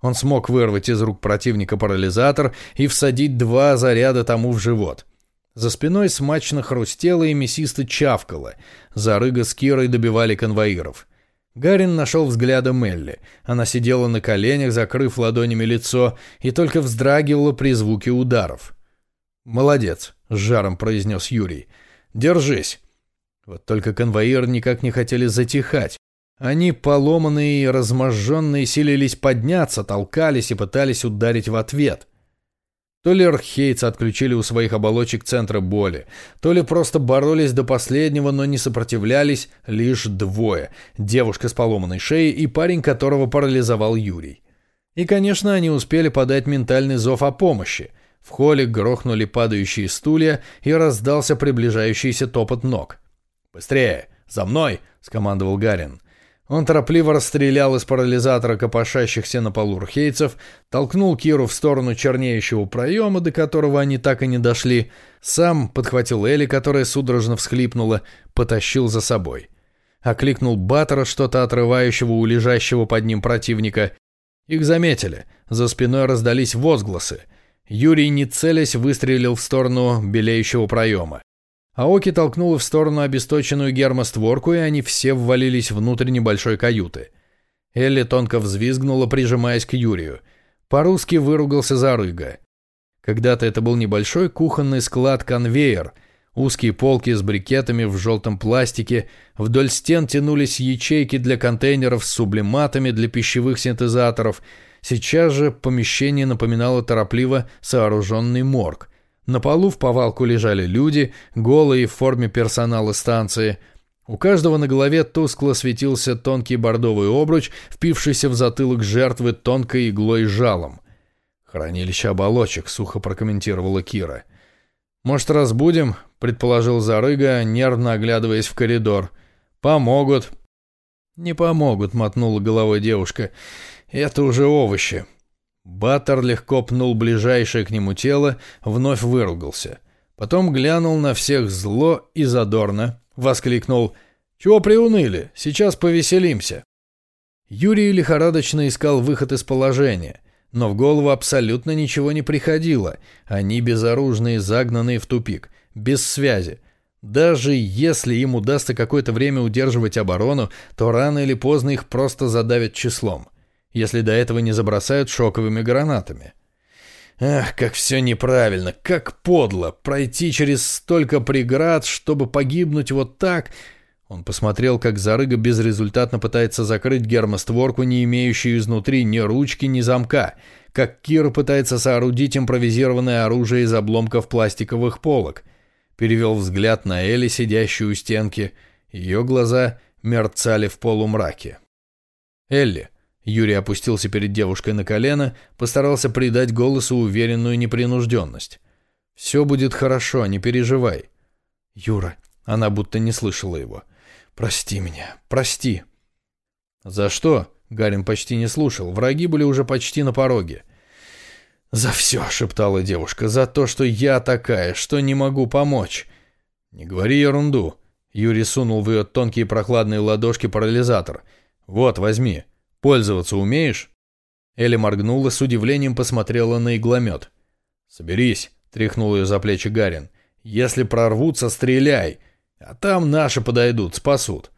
Он смог вырвать из рук противника парализатор и всадить два заряда тому в живот. За спиной смачно хрустело и мясисто чавкало. Зарыга с Кирой добивали конвоиров. Гарин нашел взглядом Элли. Она сидела на коленях, закрыв ладонями лицо, и только вздрагивала при звуке ударов. «Молодец», — с жаром произнес Юрий. «Держись». Вот только конвоиры никак не хотели затихать. Они, поломанные и разможженные, силились подняться, толкались и пытались ударить в ответ. То ли архейцы отключили у своих оболочек центра боли, то ли просто боролись до последнего, но не сопротивлялись лишь двое – девушка с поломанной шеей и парень, которого парализовал Юрий. И, конечно, они успели подать ментальный зов о помощи. В холле грохнули падающие стулья и раздался приближающийся топот ног. «Быстрее! За мной!» – скомандовал Гарин. Он торопливо расстрелял из парализатора копошащихся на полу рхейцев, толкнул Киру в сторону чернеющего проема, до которого они так и не дошли, сам подхватил Элли, которая судорожно всхлипнула, потащил за собой. Окликнул Баттера, что-то отрывающего у лежащего под ним противника. Их заметили, за спиной раздались возгласы. Юрий, не целясь, выстрелил в сторону белеющего проема. Аоки толкнула в сторону обесточенную гермостворку, и они все ввалились внутрь небольшой каюты. Элли тонко взвизгнула, прижимаясь к Юрию. По-русски выругался Зарыга. Когда-то это был небольшой кухонный склад-конвейер. Узкие полки с брикетами в желтом пластике, вдоль стен тянулись ячейки для контейнеров с сублиматами для пищевых синтезаторов. Сейчас же помещение напоминало торопливо сооруженный морг – на полу в повалку лежали люди, голые в форме персонала станции. У каждого на голове тускло светился тонкий бордовый обруч, впившийся в затылок жертвы тонкой иглой жалом. «Хранилище оболочек», — сухо прокомментировала Кира. «Может, разбудим?» — предположил Зарыга, нервно оглядываясь в коридор. «Помогут». «Не помогут», — мотнула головой девушка. «Это уже овощи». Баттер легко пнул ближайшее к нему тело, вновь выругался. Потом глянул на всех зло и задорно, воскликнул «Чего приуныли? Сейчас повеселимся». Юрий лихорадочно искал выход из положения, но в голову абсолютно ничего не приходило. Они безоружные, загнанные в тупик, без связи. Даже если им удастся какое-то время удерживать оборону, то рано или поздно их просто задавят числом если до этого не забросают шоковыми гранатами. Ах, как все неправильно, как подло, пройти через столько преград, чтобы погибнуть вот так. Он посмотрел, как Зарыга безрезультатно пытается закрыть гермостворку, не имеющую изнутри ни ручки, ни замка, как Кира пытается соорудить импровизированное оружие из обломков пластиковых полок. Перевел взгляд на Элли, сидящую у стенки. Ее глаза мерцали в полумраке. «Элли», Юрий опустился перед девушкой на колено, постарался придать голосу уверенную непринужденность. «Все будет хорошо, не переживай». «Юра», она будто не слышала его. «Прости меня, прости». «За что?» — Гарин почти не слушал. Враги были уже почти на пороге. «За все», — шептала девушка, — «за то, что я такая, что не могу помочь». «Не говори ерунду». Юрий сунул в ее тонкие прохладные ладошки парализатор. «Вот, возьми». Пользоваться умеешь?» Элли моргнула, с удивлением посмотрела на игломет. «Соберись», — тряхнул ее за плечи Гарин. «Если прорвутся, стреляй, а там наши подойдут, спасут».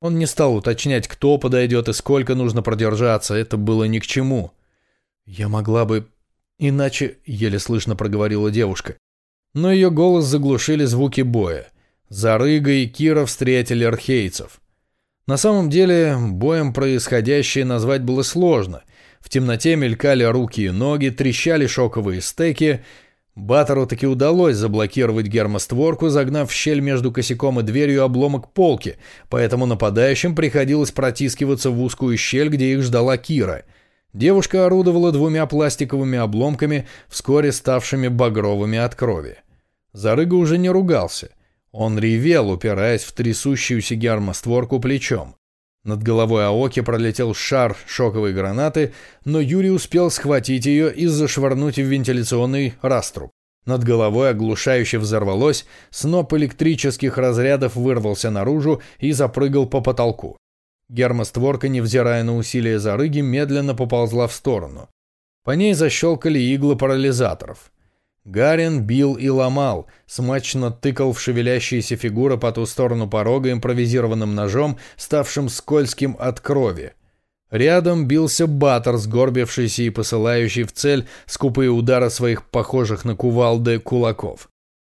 Он не стал уточнять, кто подойдет и сколько нужно продержаться, это было ни к чему. «Я могла бы... иначе...» — еле слышно проговорила девушка. Но ее голос заглушили звуки боя. Зарыга и Кира встретили архейцев. На самом деле, боем происходящее назвать было сложно. В темноте мелькали руки и ноги, трещали шоковые стеки. Баттеру таки удалось заблокировать гермостворку, загнав в щель между косяком и дверью обломок полки, поэтому нападающим приходилось протискиваться в узкую щель, где их ждала Кира. Девушка орудовала двумя пластиковыми обломками, вскоре ставшими багровыми от крови. Зарыга уже не ругался — он ревел, упираясь в трясущуюся гермостворку плечом. Над головой Аоки пролетел шар шоковой гранаты, но Юрий успел схватить ее и зашвырнуть в вентиляционный раструб. Над головой оглушающе взорвалось, сноп электрических разрядов вырвался наружу и запрыгал по потолку. Гермостворка, невзирая на усилия зарыги, медленно поползла в сторону. По ней защелкали иглы парализаторов. Гарин бил и ломал, смачно тыкал в шевелящиеся фигуры по ту сторону порога импровизированным ножом, ставшим скользким от крови. Рядом бился Баттер, сгорбившийся и посылающий в цель скупые удары своих похожих на кувалды кулаков.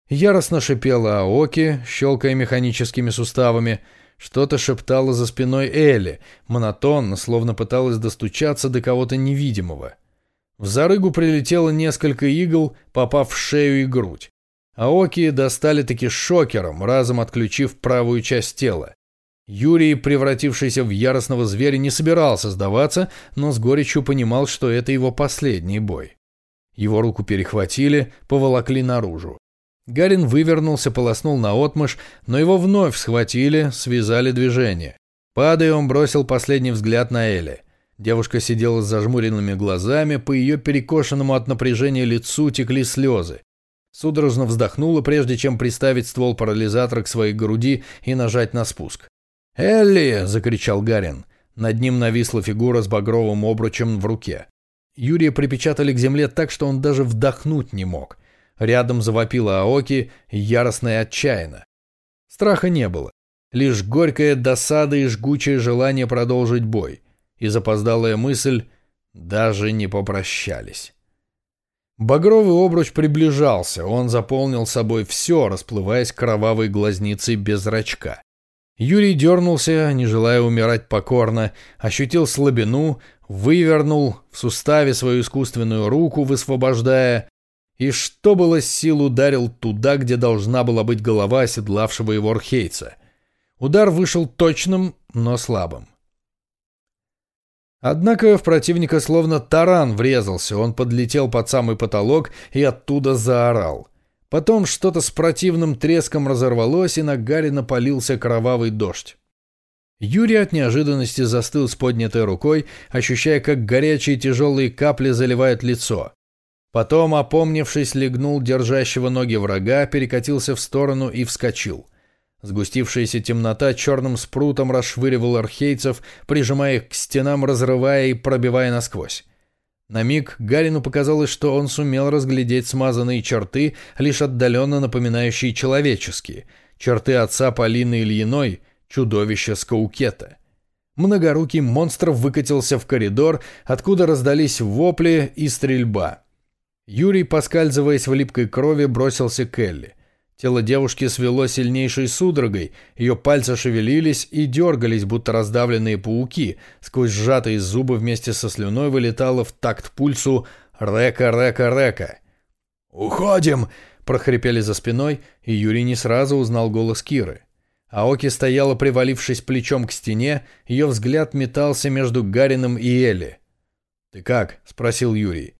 Яростно шипела Аоки, щелкая механическими суставами. Что-то шептала за спиной Элли, монотонно, словно пыталась достучаться до кого-то невидимого. В зарыгу прилетело несколько игл, попав в шею и грудь. Аоки достали таки шокером, разом отключив правую часть тела. Юрий, превратившийся в яростного зверя, не собирался сдаваться, но с горечью понимал, что это его последний бой. Его руку перехватили, поволокли наружу. Гарин вывернулся, полоснул на отмышь, но его вновь схватили, связали движение. Падая, он бросил последний взгляд на Эли. Девушка сидела с зажмуренными глазами, по ее перекошенному от напряжения лицу текли слезы. Судорожно вздохнула, прежде чем приставить ствол парализатора к своей груди и нажать на спуск. «Элли!» – закричал Гарин. Над ним нависла фигура с багровым обручем в руке. Юрия припечатали к земле так, что он даже вдохнуть не мог. Рядом завопила Аоки, яростно и отчаянно. Страха не было. Лишь горькая досада и жгучее желание продолжить бой и запоздалая мысль «даже не попрощались». Багровый обруч приближался, он заполнил собой все, расплываясь кровавой глазницей без зрачка. Юрий дернулся, не желая умирать покорно, ощутил слабину, вывернул в суставе свою искусственную руку, высвобождая, и что было сил ударил туда, где должна была быть голова оседлавшего его архейца. Удар вышел точным, но слабым. Однако в противника словно таран врезался, он подлетел под самый потолок и оттуда заорал. Потом что-то с противным треском разорвалось, и на Гарри напалился кровавый дождь. Юрий от неожиданности застыл с поднятой рукой, ощущая, как горячие тяжелые капли заливают лицо. Потом, опомнившись, легнул держащего ноги врага, перекатился в сторону и вскочил. Сгустившаяся темнота черным спрутом расшвыривала архейцев, прижимая их к стенам, разрывая и пробивая насквозь. На миг Гарину показалось, что он сумел разглядеть смазанные черты, лишь отдаленно напоминающие человеческие, черты отца Полины Ильиной, чудовища Скаукета. Многорукий монстр выкатился в коридор, откуда раздались вопли и стрельба. Юрий, поскальзываясь в липкой крови, бросился к Элли. Тело девушки свело сильнейшей судорогой, ее пальцы шевелились и дергались, будто раздавленные пауки. Сквозь сжатые зубы вместе со слюной вылетало в такт пульсу «Река, река, река». «Уходим!» – прохрипели за спиной, и Юрий не сразу узнал голос Киры. Аоки стояла, привалившись плечом к стене, ее взгляд метался между Гарином и Элли. «Ты как?» – спросил Юрий.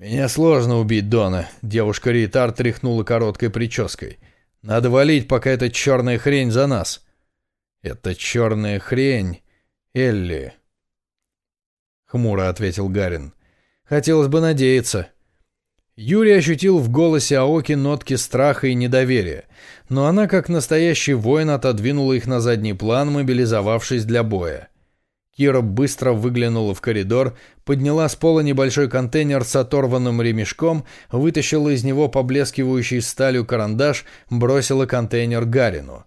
«Меня сложно убить, Дона», — девушка Рейтар тряхнула короткой прической. «Надо валить, пока эта черная хрень за нас». «Это черная хрень, Элли», — хмуро ответил Гарин. «Хотелось бы надеяться». Юрий ощутил в голосе Аоки нотки страха и недоверия, но она, как настоящий воин, отодвинула их на задний план, мобилизовавшись для боя. Кира быстро выглянула в коридор, подняла с пола небольшой контейнер с оторванным ремешком, вытащила из него поблескивающий сталью карандаш, бросила контейнер Гарину.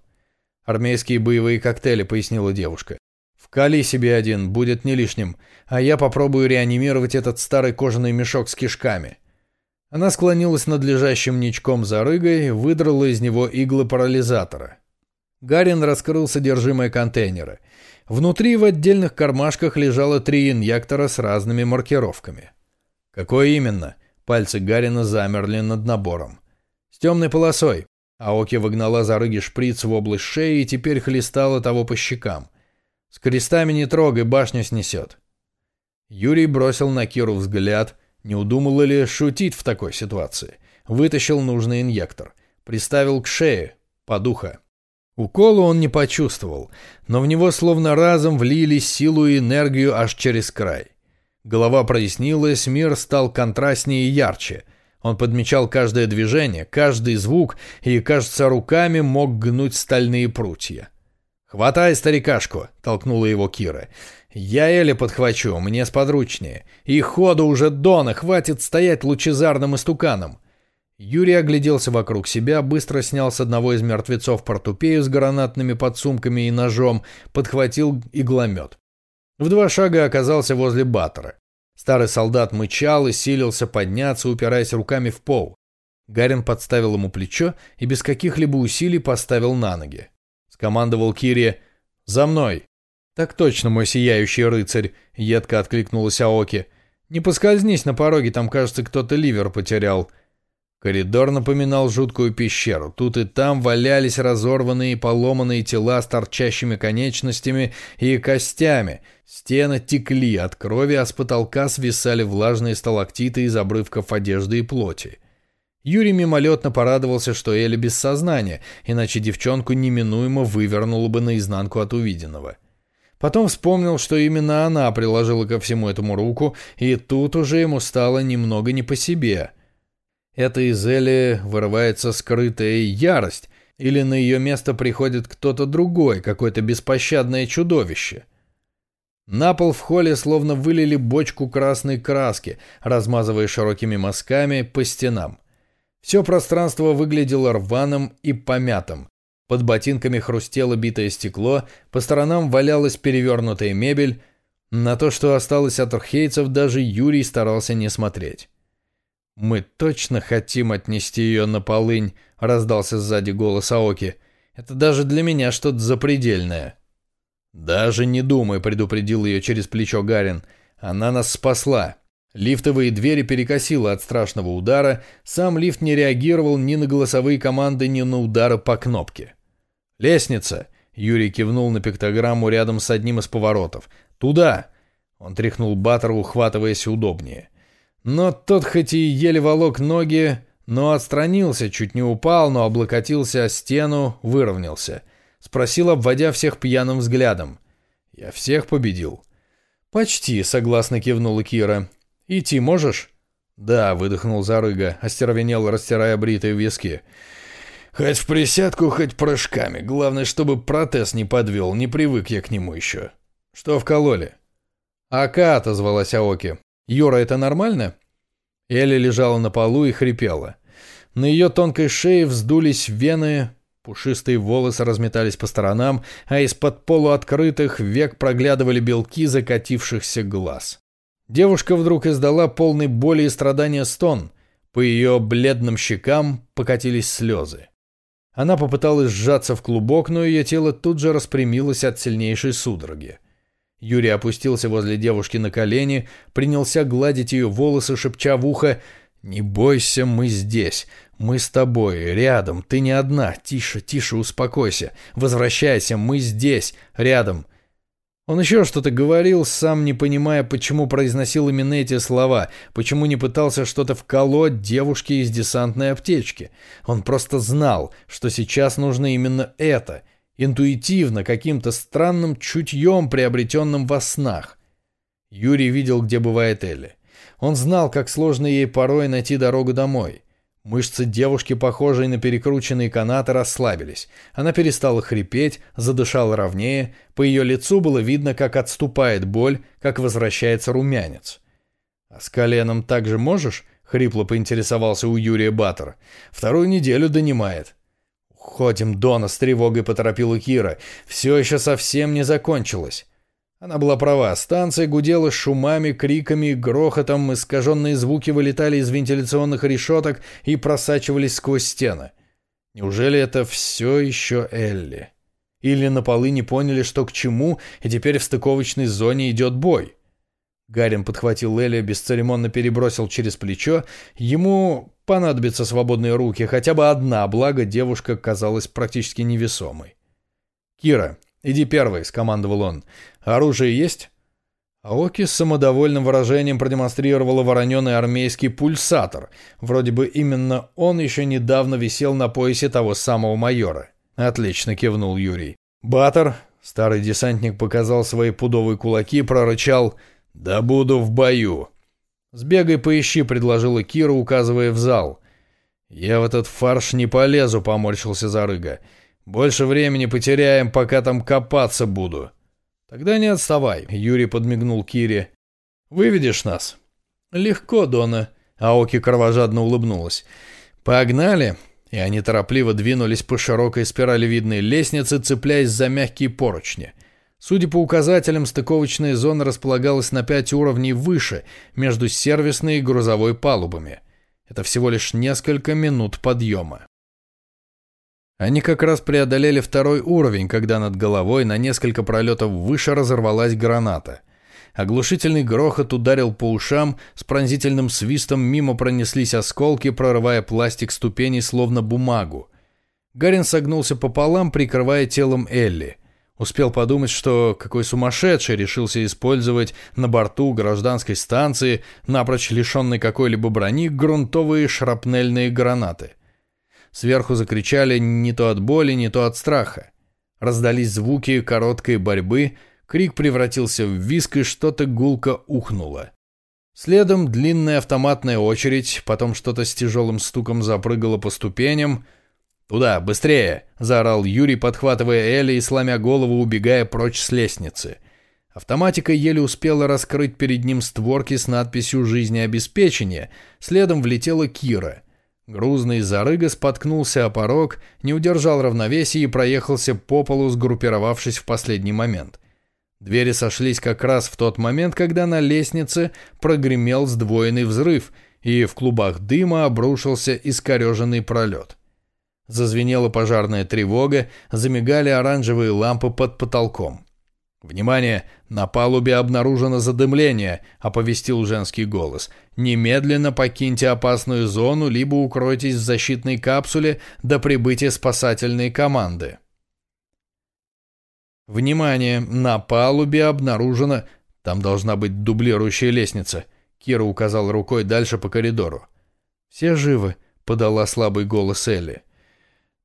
«Армейские боевые коктейли», — пояснила девушка. «Вкали себе один, будет не лишним, а я попробую реанимировать этот старый кожаный мешок с кишками». Она склонилась над лежащим ничком за рыгой, выдрала из него иглы парализатора. Гарин раскрыл содержимое контейнера — Внутри в отдельных кармашках лежало три инъектора с разными маркировками. Какое именно? Пальцы Гарина замерли над набором. С темной полосой. Аоки выгнала за рыги шприц в область шеи и теперь хлестала того по щекам. С крестами не трогай, башню снесет. Юрий бросил на Киру взгляд, не удумал ли шутить в такой ситуации. Вытащил нужный инъектор. Приставил к шее, подуха. Укола он не почувствовал, но в него словно разом влились силу и энергию аж через край. Голова прояснилась, мир стал контрастнее и ярче. Он подмечал каждое движение, каждый звук и, кажется, руками мог гнуть стальные прутья. «Хватай старикашку!» — толкнула его Кира. «Я еле подхвачу, мне сподручнее. И ходу уже Дона, хватит стоять лучезарным истуканом!» Юрий огляделся вокруг себя, быстро снял с одного из мертвецов портупею с гранатными подсумками и ножом, подхватил игломет. В два шага оказался возле Баттера. Старый солдат мычал и силился подняться, упираясь руками в пол. Гарин подставил ему плечо и без каких-либо усилий поставил на ноги. Скомандовал Кире «За мной!» «Так точно, мой сияющий рыцарь!» — едко откликнулась Аоки. «Не поскользнись на пороге, там, кажется, кто-то ливер потерял». Коридор напоминал жуткую пещеру. Тут и там валялись разорванные и поломанные тела с торчащими конечностями и костями. Стены текли от крови, а с потолка свисали влажные сталактиты из обрывков одежды и плоти. Юрий мимолетно порадовался, что Эля без сознания, иначе девчонку неминуемо вывернуло бы наизнанку от увиденного. Потом вспомнил, что именно она приложила ко всему этому руку, и тут уже ему стало немного не по себе – это из Эли вырывается скрытая ярость, или на ее место приходит кто-то другой, какое-то беспощадное чудовище. На пол в холле словно вылили бочку красной краски, размазывая широкими мазками по стенам. Все пространство выглядело рваным и помятым. Под ботинками хрустело битое стекло, по сторонам валялась перевернутая мебель. На то, что осталось от архейцев, даже Юрий старался не смотреть. «Мы точно хотим отнести ее на полынь», — раздался сзади голос Аоки. «Это даже для меня что-то запредельное». «Даже не думай», — предупредил ее через плечо Гарин. «Она нас спасла». Лифтовые двери перекосило от страшного удара, сам лифт не реагировал ни на голосовые команды, ни на удары по кнопке. «Лестница!» — Юрий кивнул на пиктограмму рядом с одним из поворотов. «Туда!» — он тряхнул Баттера, ухватываясь удобнее. Но тот хоть и еле волок ноги, но отстранился, чуть не упал, но облокотился о стену, выровнялся. Спросил, обводя всех пьяным взглядом. «Я всех победил?» «Почти», — согласно кивнула Кира. «Идти можешь?» «Да», — выдохнул Зарыга, остервенел, растирая бритые виски. «Хоть в присядку, хоть прыжками. Главное, чтобы протез не подвел, не привык я к нему еще». «Что вкололи?» «Ака», — отозвалась Аоки. «Юра, это нормально?» Элли лежала на полу и хрипела. На ее тонкой шее вздулись вены, пушистые волосы разметались по сторонам, а из-под полуоткрытых век проглядывали белки закатившихся глаз. Девушка вдруг издала полный боли и страдания стон. По ее бледным щекам покатились слезы. Она попыталась сжаться в клубок, но ее тело тут же распрямилось от сильнейшей судороги. Юрий опустился возле девушки на колени, принялся гладить ее волосы, шепча в ухо «Не бойся, мы здесь. Мы с тобой, рядом. Ты не одна. Тише, тише, успокойся. Возвращайся, мы здесь, рядом». Он еще что-то говорил, сам не понимая, почему произносил именно эти слова, почему не пытался что-то вколоть девушке из десантной аптечки. Он просто знал, что сейчас нужно именно это — интуитивно, каким-то странным чутьем, приобретенным во снах. Юрий видел, где бывает Элли. Он знал, как сложно ей порой найти дорогу домой. Мышцы девушки, похожие на перекрученные канаты, расслабились. Она перестала хрипеть, задышала ровнее, по ее лицу было видно, как отступает боль, как возвращается румянец. «А с коленом так же можешь?» — хрипло поинтересовался у Юрия Баттер. «Вторую неделю донимает». «Ходим, Дона!» — с тревогой поторопила Кира. «Все еще совсем не закончилось». Она была права. Станция гудела шумами, криками, грохотом, искаженные звуки вылетали из вентиляционных решеток и просачивались сквозь стены. Неужели это все еще Элли? Или на полы не поняли, что к чему, и теперь в стыковочной зоне идет бой? Гарин подхватил Элли, бесцеремонно перебросил через плечо. Ему понадобятся свободные руки, хотя бы одна, благо девушка казалась практически невесомой. «Кира, иди первой», — скомандовал он. «Оружие есть?» Аоки с самодовольным выражением продемонстрировала вороненый армейский пульсатор. Вроде бы именно он еще недавно висел на поясе того самого майора. «Отлично», — кивнул Юрий. «Баттер», — старый десантник показал свои пудовые кулаки прорычал — «Да буду в бою». «Сбегай поищи», — предложила Кира, указывая в зал. «Я в этот фарш не полезу», — поморщился Зарыга. «Больше времени потеряем, пока там копаться буду». «Тогда не отставай», — Юрий подмигнул Кире. «Выведешь нас?» «Легко, Дона», — Аоки кровожадно улыбнулась. «Погнали!» И они торопливо двинулись по широкой спиралевидной лестнице, цепляясь за мягкие поручни. Судя по указателям, стыковочная зона располагалась на 5 уровней выше, между сервисной и грузовой палубами. Это всего лишь несколько минут подъема. Они как раз преодолели второй уровень, когда над головой на несколько пролетов выше разорвалась граната – Оглушительный грохот ударил по ушам, с пронзительным свистом мимо пронеслись осколки, прорывая пластик ступеней, словно бумагу. Гарин согнулся пополам, прикрывая телом Элли. Успел подумать, что какой сумасшедший решился использовать на борту гражданской станции, напрочь лишенной какой-либо брони, грунтовые шрапнельные гранаты. Сверху закричали не то от боли, не то от страха. Раздались звуки короткой борьбы — Крик превратился в виск, и что-то гулко ухнуло. Следом длинная автоматная очередь, потом что-то с тяжелым стуком запрыгало по ступеням. «Туда, быстрее!» – заорал Юрий, подхватывая Элли и сломя голову, убегая прочь с лестницы. Автоматика еле успела раскрыть перед ним створки с надписью «Жизнеобеспечение», следом влетела Кира. Грузный зарыга споткнулся о порог, не удержал равновесия и проехался по полу, сгруппировавшись в последний момент. Двери сошлись как раз в тот момент, когда на лестнице прогремел сдвоенный взрыв, и в клубах дыма обрушился искореженный пролет. Зазвенела пожарная тревога, замигали оранжевые лампы под потолком. «Внимание! На палубе обнаружено задымление», — оповестил женский голос. «Немедленно покиньте опасную зону, либо укройтесь в защитной капсуле до прибытия спасательной команды». Внимание! На палубе обнаружено... Там должна быть дублирующая лестница. Кира указал рукой дальше по коридору. «Все живы?» — подала слабый голос Элли.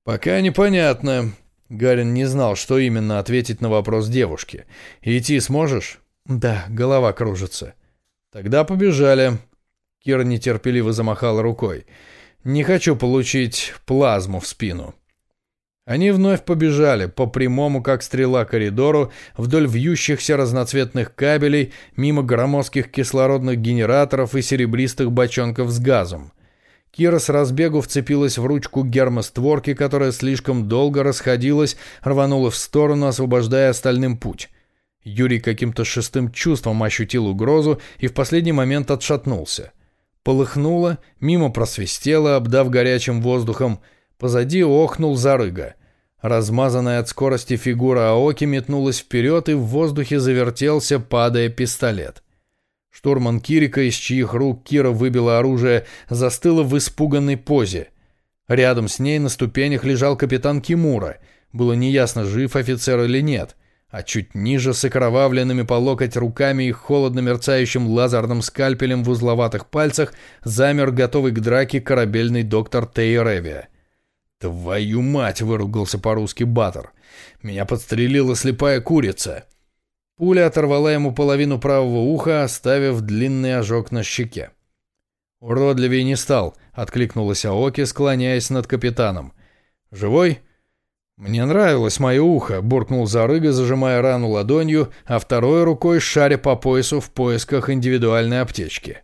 «Пока непонятно». Гарин не знал, что именно ответить на вопрос девушки. «Идти сможешь?» «Да, голова кружится». «Тогда побежали». Кира нетерпеливо замахала рукой. «Не хочу получить плазму в спину». Они вновь побежали по прямому, как стрела, коридору, вдоль вьющихся разноцветных кабелей, мимо громоздких кислородных генераторов и серебристых бочонков с газом. Кира с разбегу вцепилась в ручку гермостворки, которая слишком долго расходилась, рванула в сторону, освобождая остальным путь. Юрий каким-то шестым чувством ощутил угрозу и в последний момент отшатнулся. Полыхнуло, мимо просвистело, обдав горячим воздухом, позади охнул зарыга. Размазанная от скорости фигура Аоки метнулась вперед и в воздухе завертелся, падая пистолет. Штурман Кирика, из чьих рук Кира выбила оружие, застыла в испуганной позе. Рядом с ней на ступенях лежал капитан Кимура. Было неясно, жив офицер или нет. А чуть ниже, с окровавленными по локоть руками и холодно мерцающим лазерным скальпелем в узловатых пальцах, замер готовый к драке корабельный доктор Тейревия. «Твою мать!» — выругался по-русски Баттер. «Меня подстрелила слепая курица!» Пуля оторвала ему половину правого уха, оставив длинный ожог на щеке. «Уродливее не стал», — откликнулась Аоки, склоняясь над капитаном. «Живой?» «Мне нравилось мое ухо», — буркнул Зарыга, зажимая рану ладонью, а второй рукой шаря по поясу в поисках индивидуальной аптечки.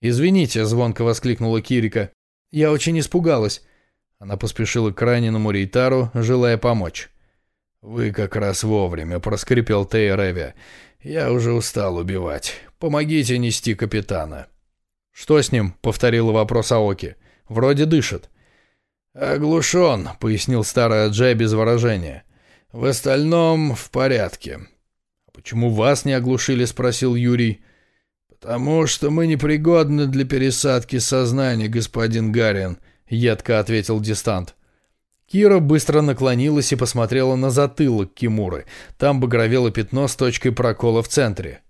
«Извините», — звонко воскликнула Кирика. «Я очень испугалась. Она поспешила к раненому Рейтару, желая помочь. «Вы как раз вовремя», — проскрипел Тейреви. «Я уже устал убивать. Помогите нести капитана». «Что с ним?» — повторила вопрос Аоки. «Вроде дышит». «Оглушен», — пояснил старый Аджай без выражения. «В остальном в порядке». «А почему вас не оглушили?» — спросил Юрий. «Потому что мы непригодны для пересадки сознания, господин Гарин», — едко ответил дистант. Кира быстро наклонилась и посмотрела на затылок Кимуры. Там багровело пятно с точкой прокола в центре.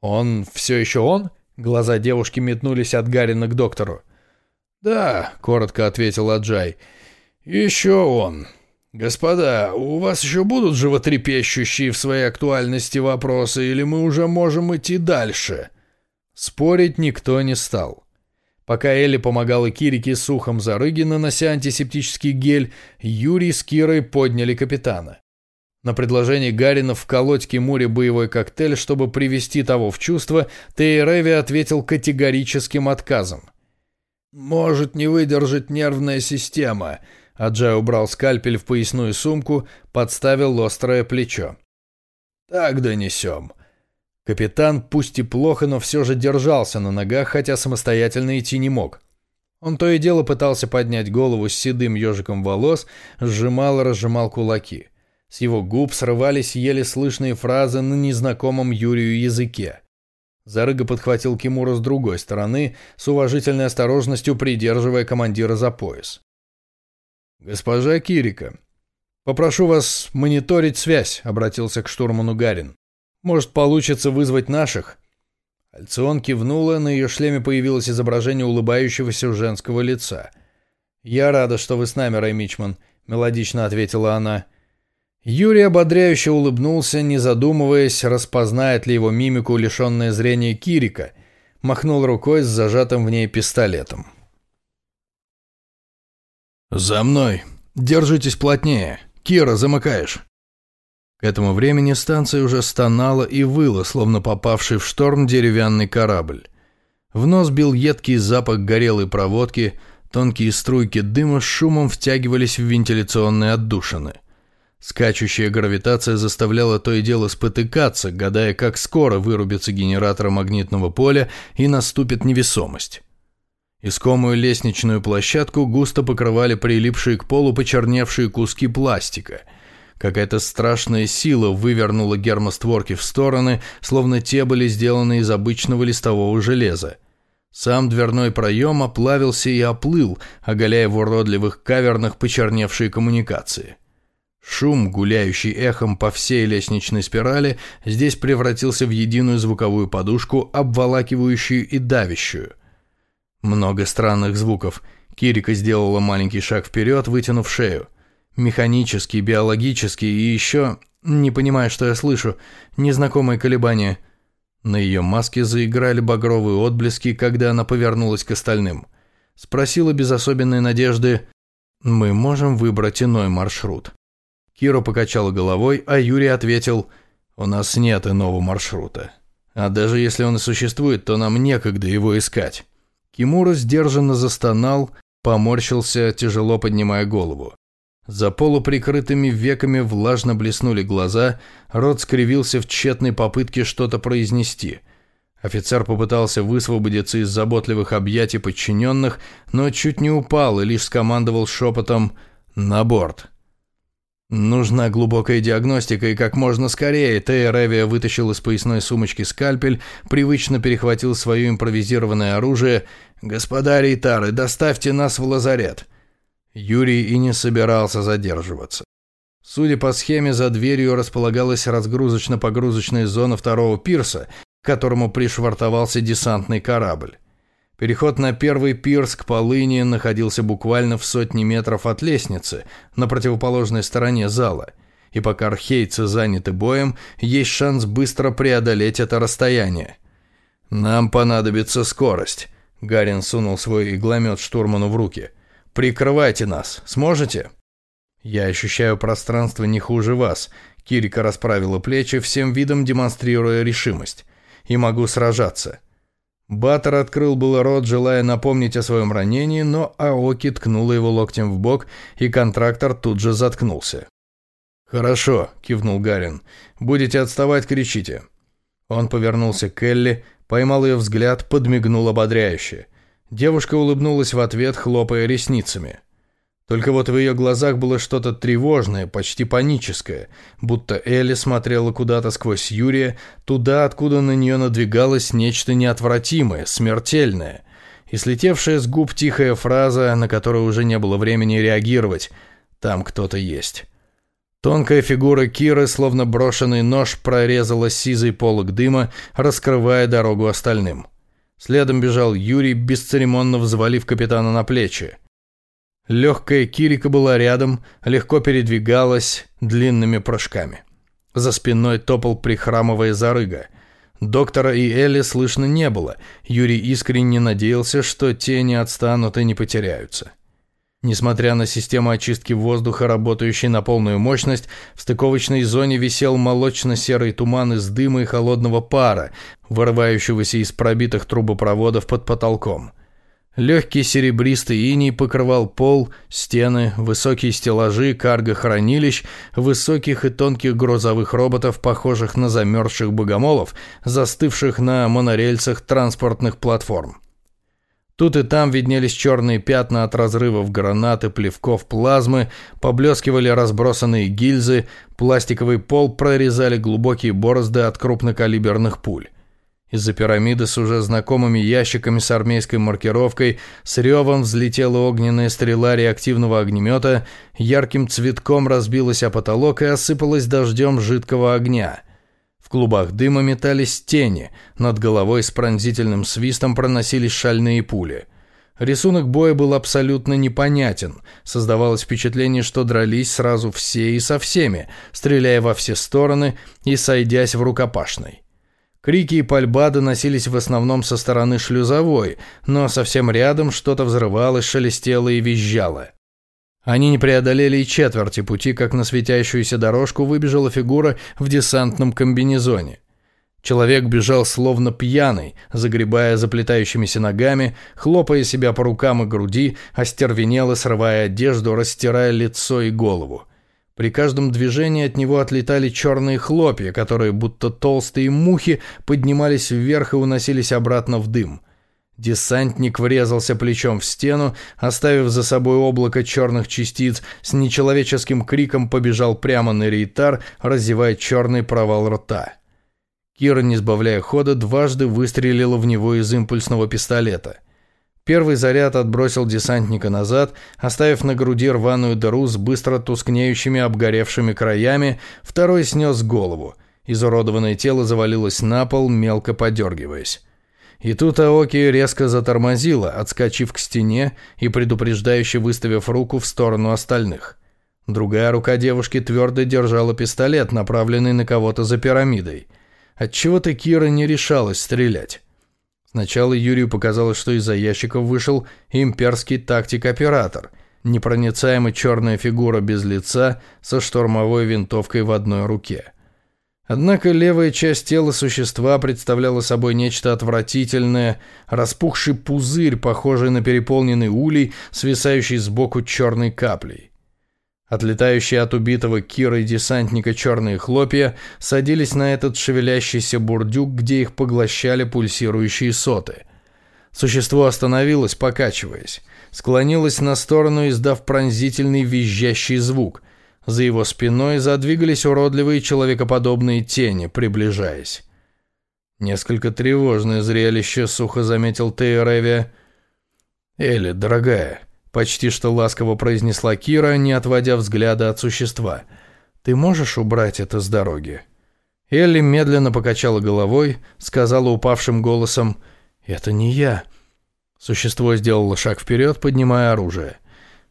«Он все еще он?» Глаза девушки метнулись от Гарина к доктору. «Да», — коротко ответил Аджай. «Еще он. Господа, у вас еще будут животрепещущие в своей актуальности вопросы, или мы уже можем идти дальше?» Спорить никто не стал. Пока Элли помогала Кирике с ухом Зарыги, нанося антисептический гель, Юрий с Кирой подняли капитана. На предложение Гарина вколоть Кимуре боевой коктейль, чтобы привести того в чувство, Тейреви ответил категорическим отказом. «Может не выдержать нервная система», Аджай убрал скальпель в поясную сумку, подставил острое плечо. «Так донесем». Капитан, пусть и плохо, но все же держался на ногах, хотя самостоятельно идти не мог. Он то и дело пытался поднять голову с седым ежиком волос, сжимал и разжимал кулаки. С его губ срывались еле слышные фразы на незнакомом Юрию языке. Зарыга подхватил Кимура с другой стороны, с уважительной осторожностью придерживая командира за пояс. «Госпожа Кирика, попрошу вас мониторить связь», — обратился к штурману Гарин. «Может, получится вызвать наших?» Альцион кивнула, на ее шлеме появилось изображение улыбающегося женского лица. «Я рада, что вы с нами, Рэй Мичман», — мелодично ответила она. Юрий ободряюще улыбнулся, не задумываясь, распознает ли его мимику лишенное зрения Кирика, махнул рукой с зажатым в ней пистолетом. «За мной! Держитесь плотнее! Кира, замыкаешь!» К этому времени станция уже стонала и выла, словно попавший в шторм деревянный корабль. В нос бил едкий запах горелой проводки, тонкие струйки дыма с шумом втягивались в вентиляционные отдушины. Скачущая гравитация заставляла то и дело спотыкаться, гадая, как скоро вырубится генератор магнитного поля и наступит невесомость. Искомую лестничную площадку густо покрывали прилипшие к полу почерневшие куски пластика – Какая-то страшная сила вывернула гермостворки в стороны, словно те были сделаны из обычного листового железа. Сам дверной проем оплавился и оплыл, оголяя в уродливых кавернах почерневшие коммуникации. Шум, гуляющий эхом по всей лестничной спирали, здесь превратился в единую звуковую подушку, обволакивающую и давящую. Много странных звуков. Кирика сделала маленький шаг вперед, вытянув шею. Механический, биологический и еще... Не понимаю, что я слышу. Незнакомые колебания. На ее маске заиграли багровые отблески, когда она повернулась к остальным. Спросила без особенной надежды, «Мы можем выбрать иной маршрут?» Кира покачала головой, а Юрий ответил, «У нас нет иного маршрута. А даже если он и существует, то нам некогда его искать». Кимура сдержанно застонал, поморщился, тяжело поднимая голову. За полуприкрытыми веками влажно блеснули глаза, рот скривился в тщетной попытке что-то произнести. Офицер попытался высвободиться из заботливых объятий подчиненных, но чуть не упал и лишь скомандовал шепотом «На борт». «Нужна глубокая диагностика и как можно скорее». Тея Ревия вытащил из поясной сумочки скальпель, привычно перехватил свое импровизированное оружие. «Господа Рейтары, доставьте нас в лазарет». Юрий и не собирался задерживаться. Судя по схеме, за дверью располагалась разгрузочно-погрузочная зона второго пирса, к которому пришвартовался десантный корабль. Переход на первый пирс к полыни находился буквально в сотне метров от лестницы, на противоположной стороне зала, и пока архейцы заняты боем, есть шанс быстро преодолеть это расстояние. «Нам понадобится скорость», — Гарин сунул свой игломет штурману в руки. «Прикрывайте нас. Сможете?» «Я ощущаю пространство не хуже вас», — Кирика расправила плечи, всем видом демонстрируя решимость. «И могу сражаться». Баттер открыл было рот, желая напомнить о своем ранении, но Аоки ткнула его локтем в бок, и контрактор тут же заткнулся. «Хорошо», — кивнул Гарин. «Будете отставать, кричите». Он повернулся к Элли, поймал ее взгляд, подмигнул ободряюще. Девушка улыбнулась в ответ, хлопая ресницами. Только вот в ее глазах было что-то тревожное, почти паническое, будто Элли смотрела куда-то сквозь Юрия, туда, откуда на нее надвигалось нечто неотвратимое, смертельное. И слетевшая с губ тихая фраза, на которую уже не было времени реагировать «Там кто-то есть». Тонкая фигура Киры, словно брошенный нож, прорезала сизый полог дыма, раскрывая дорогу остальным. Следом бежал Юрий, бесцеремонно взвалив капитана на плечи. Легкая Кирика была рядом, легко передвигалась длинными прыжками. За спиной топал прихрамывая зарыга. Доктора и Элли слышно не было. Юрий искренне надеялся, что те не отстанут и не потеряются. Несмотря на систему очистки воздуха, работающей на полную мощность, в стыковочной зоне висел молочно-серый туман из дыма и холодного пара, вырывающегося из пробитых трубопроводов под потолком. Легкий серебристый иней покрывал пол, стены, высокие стеллажи карго-хранилищ, высоких и тонких грузовых роботов, похожих на замерзших богомолов, застывших на монорельсах транспортных платформ. Тут и там виднелись черные пятна от разрывов гранат и плевков плазмы, поблескивали разбросанные гильзы, пластиковый пол прорезали глубокие борозды от крупнокалиберных пуль. Из-за пирамиды с уже знакомыми ящиками с армейской маркировкой с ревом взлетела огненная стрела реактивного огнемета, ярким цветком разбилась о потолок и осыпалась дождем жидкого огня. В клубах дыма метались тени, над головой с пронзительным свистом проносились шальные пули. Рисунок боя был абсолютно непонятен. Создавалось впечатление, что дрались сразу все и со всеми, стреляя во все стороны и сойдясь в рукопашной. Крики и пальба доносились в основном со стороны шлюзовой, но совсем рядом что-то взрывалось, шелестело и визжало. Они не преодолели и четверти пути, как на светящуюся дорожку выбежала фигура в десантном комбинезоне. Человек бежал словно пьяный, загребая заплетающимися ногами, хлопая себя по рукам и груди, остервенело срывая одежду, растирая лицо и голову. При каждом движении от него отлетали черные хлопья, которые, будто толстые мухи, поднимались вверх и уносились обратно в дым. Десантник врезался плечом в стену, оставив за собой облако черных частиц, с нечеловеческим криком побежал прямо на рейтар, разевая черный провал рта. Кира, не сбавляя хода, дважды выстрелила в него из импульсного пистолета – Первый заряд отбросил десантника назад, оставив на груди рваную дыру с быстро тускнеющими обгоревшими краями, второй снес голову. Изуродованное тело завалилось на пол, мелко подергиваясь. И тут Аоки резко затормозила, отскочив к стене и предупреждающе выставив руку в сторону остальных. Другая рука девушки твердо держала пистолет, направленный на кого-то за пирамидой. Отчего-то Кира не решалась стрелять. Сначала Юрию показалось, что из-за ящиков вышел имперский тактик-оператор, непроницаемая черная фигура без лица со штурмовой винтовкой в одной руке. Однако левая часть тела существа представляла собой нечто отвратительное, распухший пузырь, похожий на переполненный улей, свисающий сбоку черной каплей. Отлетающие от убитого Кира и десантника черные хлопья садились на этот шевелящийся бурдюк, где их поглощали пульсирующие соты. Существо остановилось, покачиваясь. Склонилось на сторону, издав пронзительный визжащий звук. За его спиной задвигались уродливые человекоподобные тени, приближаясь. Несколько тревожное зрелище, сухо заметил Тейревия. «Элли, дорогая, Почти что ласково произнесла Кира, не отводя взгляда от существа. «Ты можешь убрать это с дороги?» Элли медленно покачала головой, сказала упавшим голосом «Это не я». Существо сделало шаг вперед, поднимая оружие.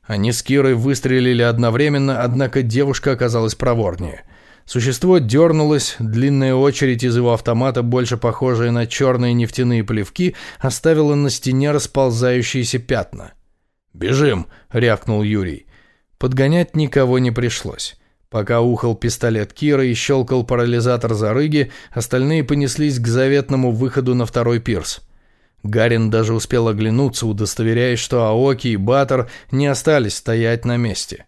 Они с Кирой выстрелили одновременно, однако девушка оказалась проворнее. Существо дернулось, длинная очередь из его автомата, больше похожая на черные нефтяные плевки, оставила на стене расползающиеся пятна. «Бежим!» — рявкнул Юрий. Подгонять никого не пришлось. Пока ухал пистолет Кира и щелкал парализатор зарыги, остальные понеслись к заветному выходу на второй пирс. Гарин даже успел оглянуться, удостоверяясь, что Аоки и Баттер не остались стоять на месте.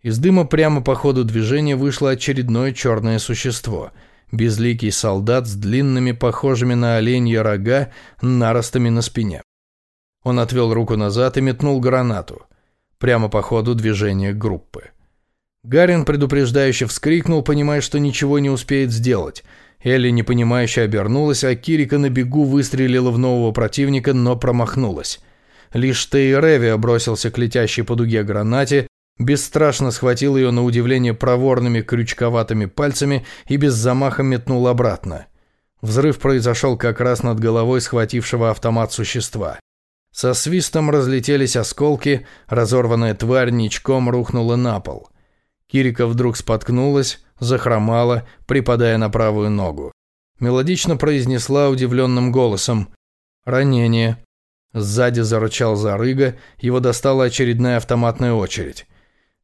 Из дыма прямо по ходу движения вышло очередное черное существо. Безликий солдат с длинными, похожими на оленья рога, наростами на спине. Он отвел руку назад и метнул гранату. Прямо по ходу движения группы. Гарин предупреждающе вскрикнул, понимая, что ничего не успеет сделать. Элли непонимающе обернулась, а Кирика на бегу выстрелила в нового противника, но промахнулась. Лишь Тейреви бросился к летящей по дуге гранате, бесстрашно схватил ее на удивление проворными крючковатыми пальцами и без замаха метнул обратно. Взрыв произошел как раз над головой схватившего автомат существа. Со свистом разлетелись осколки, разорванная тварь ничком рухнула на пол. Кирика вдруг споткнулась, захромала, припадая на правую ногу. Мелодично произнесла удивленным голосом «Ранение». Сзади зарычал Зарыга, его достала очередная автоматная очередь.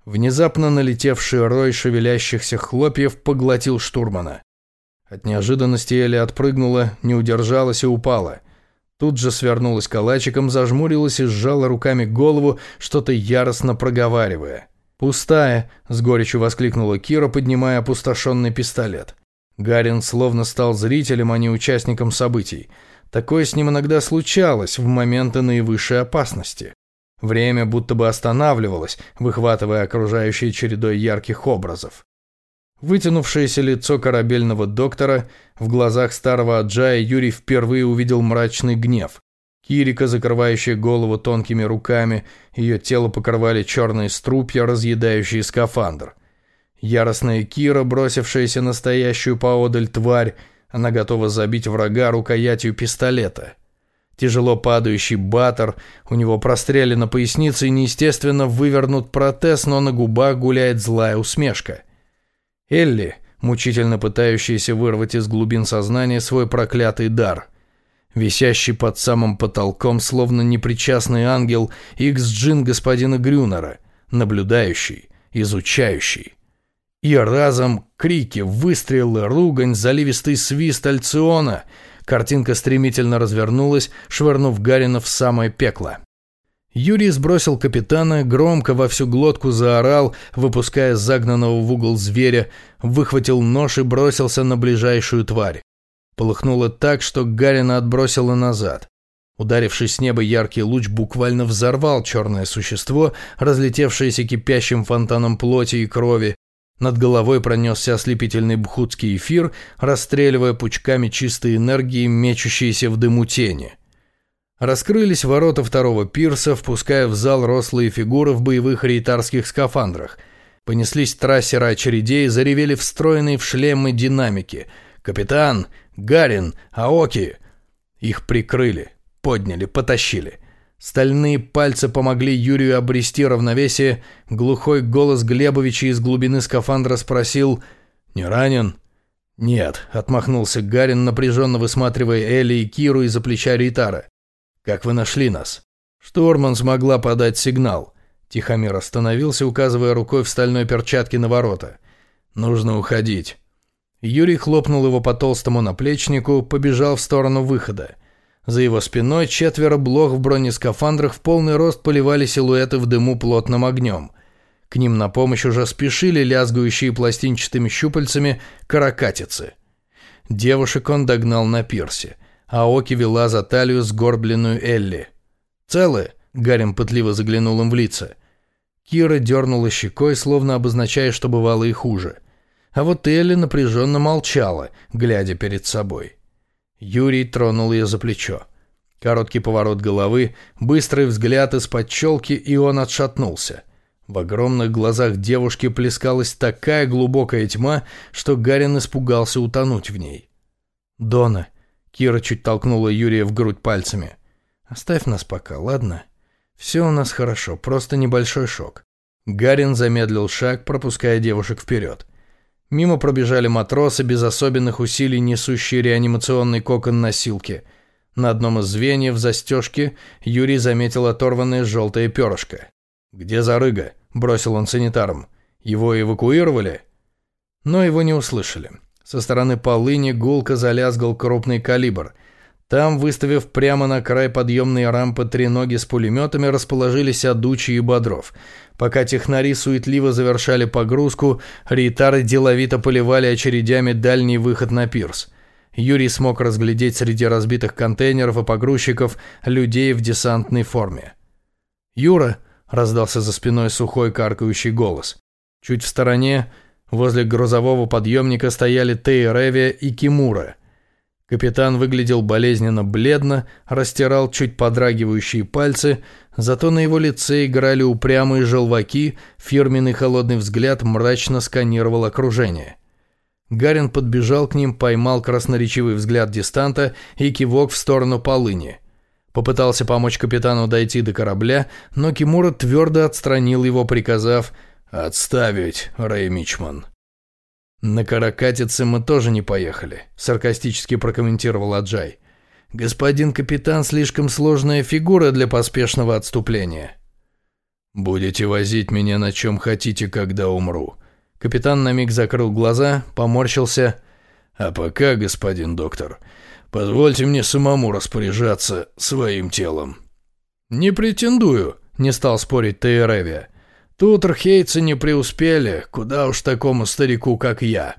Внезапно налетевший рой шевелящихся хлопьев поглотил штурмана. От неожиданности Эля отпрыгнула, не удержалась и упала – Тут же свернулась калачиком, зажмурилась и сжала руками голову, что-то яростно проговаривая. «Пустая!» – с горечью воскликнула Кира, поднимая опустошенный пистолет. Гарин словно стал зрителем, а не участником событий. Такое с ним иногда случалось в моменты наивысшей опасности. Время будто бы останавливалось, выхватывая окружающие чередой ярких образов. Вытянувшееся лицо корабельного доктора, в глазах старого Аджая Юрий впервые увидел мрачный гнев. Кирика, закрывающая голову тонкими руками, ее тело покрывали черные струпья, разъедающие скафандр. Яростная Кира, бросившаяся настоящую поодаль тварь, она готова забить врага рукоятью пистолета. Тяжело падающий Баттер, у него прострелена поясница и неестественно вывернут протез, но на губах гуляет злая усмешка – Элли, мучительно пытающаяся вырвать из глубин сознания свой проклятый дар. Висящий под самым потолком, словно непричастный ангел, Икс-джин господина Грюнера, наблюдающий, изучающий. И разом крики, выстрелы, ругань, заливистый свист Альциона. Картинка стремительно развернулась, швырнув Гарина в самое пекло. Юрий сбросил капитана, громко во всю глотку заорал, выпуская загнанного в угол зверя, выхватил нож и бросился на ближайшую тварь. Полыхнуло так, что Гарина отбросило назад. Ударивший с неба яркий луч буквально взорвал черное существо, разлетевшееся кипящим фонтаном плоти и крови. Над головой пронесся ослепительный бхутский эфир, расстреливая пучками чистой энергии, мечущиеся в дыму тени. Раскрылись ворота второго пирса, впуская в зал рослые фигуры в боевых рейтарских скафандрах. Понеслись трассеры очередей, заревели встроенные в шлемы динамики. «Капитан! Гарин! Аоки!» Их прикрыли, подняли, потащили. Стальные пальцы помогли Юрию обрести равновесие. Глухой голос Глебовича из глубины скафандра спросил «Не ранен?» «Нет», — отмахнулся Гарин, напряженно высматривая Элли и Киру из-за плеча Ритара. «Как вы нашли нас?» Штурман смогла подать сигнал. Тихомир остановился, указывая рукой в стальной перчатке на ворота. «Нужно уходить». Юрий хлопнул его по толстому наплечнику, побежал в сторону выхода. За его спиной четверо блох в бронескафандрах в полный рост поливали силуэты в дыму плотным огнем. К ним на помощь уже спешили лязгающие пластинчатыми щупальцами каракатицы. Девушек он догнал на пирсе. Аоки вела за талию сгорбленную Элли. «Целы?» — Гарем пытливо заглянул им в лица. Кира дернула щекой, словно обозначая, что бывало и хуже. А вот Элли напряженно молчала, глядя перед собой. Юрий тронул ее за плечо. Короткий поворот головы, быстрый взгляд из-под челки, и он отшатнулся. В огромных глазах девушки плескалась такая глубокая тьма, что Гарин испугался утонуть в ней. «Дона», Кира чуть толкнула Юрия в грудь пальцами. «Оставь нас пока, ладно? Все у нас хорошо, просто небольшой шок». Гарин замедлил шаг, пропуская девушек вперед. Мимо пробежали матросы, без особенных усилий несущие реанимационный кокон носилки. На одном из звеньев застежки Юрий заметил оторванное желтое перышко. «Где Зарыга?» – бросил он санитарам. «Его эвакуировали?» Но его не услышали. Со стороны полыни гулко залязгал крупный калибр. Там, выставив прямо на край подъемной рампы три ноги с пулеметами, расположились Адучи и Бодров. Пока технари суетливо завершали погрузку, рейтары деловито поливали очередями дальний выход на пирс. Юрий смог разглядеть среди разбитых контейнеров и погрузчиков людей в десантной форме. «Юра!» – раздался за спиной сухой каркающий голос. Чуть в стороне Возле грузового подъемника стояли Тейревия и Кимура. Капитан выглядел болезненно бледно, растирал чуть подрагивающие пальцы, зато на его лице играли упрямые желваки, фирменный холодный взгляд мрачно сканировал окружение. Гарин подбежал к ним, поймал красноречивый взгляд дистанта и кивок в сторону полыни. Попытался помочь капитану дойти до корабля, но Кимура твердо отстранил его, приказав «Отставить, Рэй Мичман». «На каракатице мы тоже не поехали», — саркастически прокомментировал Аджай. «Господин капитан слишком сложная фигура для поспешного отступления». «Будете возить меня на чем хотите, когда умру». Капитан на миг закрыл глаза, поморщился. «А пока, господин доктор, Позвольте мне самому распоряжаться своим телом». «Не претендую», — не стал спорить Тейревия. «Тут архейцы не преуспели, куда уж такому старику, как я».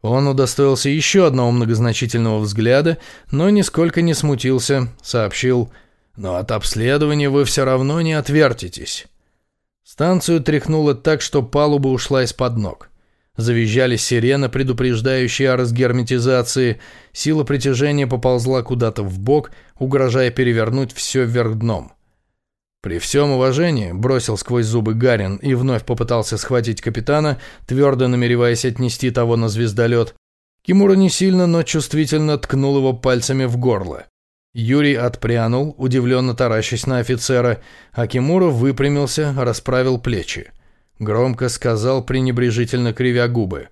Он удостоился еще одного многозначительного взгляда, но нисколько не смутился, сообщил, «Но от обследования вы все равно не отвертитесь». Станцию тряхнуло так, что палуба ушла из-под ног. Завизжали сирены, предупреждающие о разгерметизации. Сила притяжения поползла куда-то в бок, угрожая перевернуть все вверх дном. При всем уважении, бросил сквозь зубы Гарин и вновь попытался схватить капитана, твердо намереваясь отнести того на звездолет. Кимура не сильно, но чувствительно ткнул его пальцами в горло. Юрий отпрянул, удивленно таращась на офицера, а Кимура выпрямился, расправил плечи. Громко сказал, пренебрежительно кривя губы.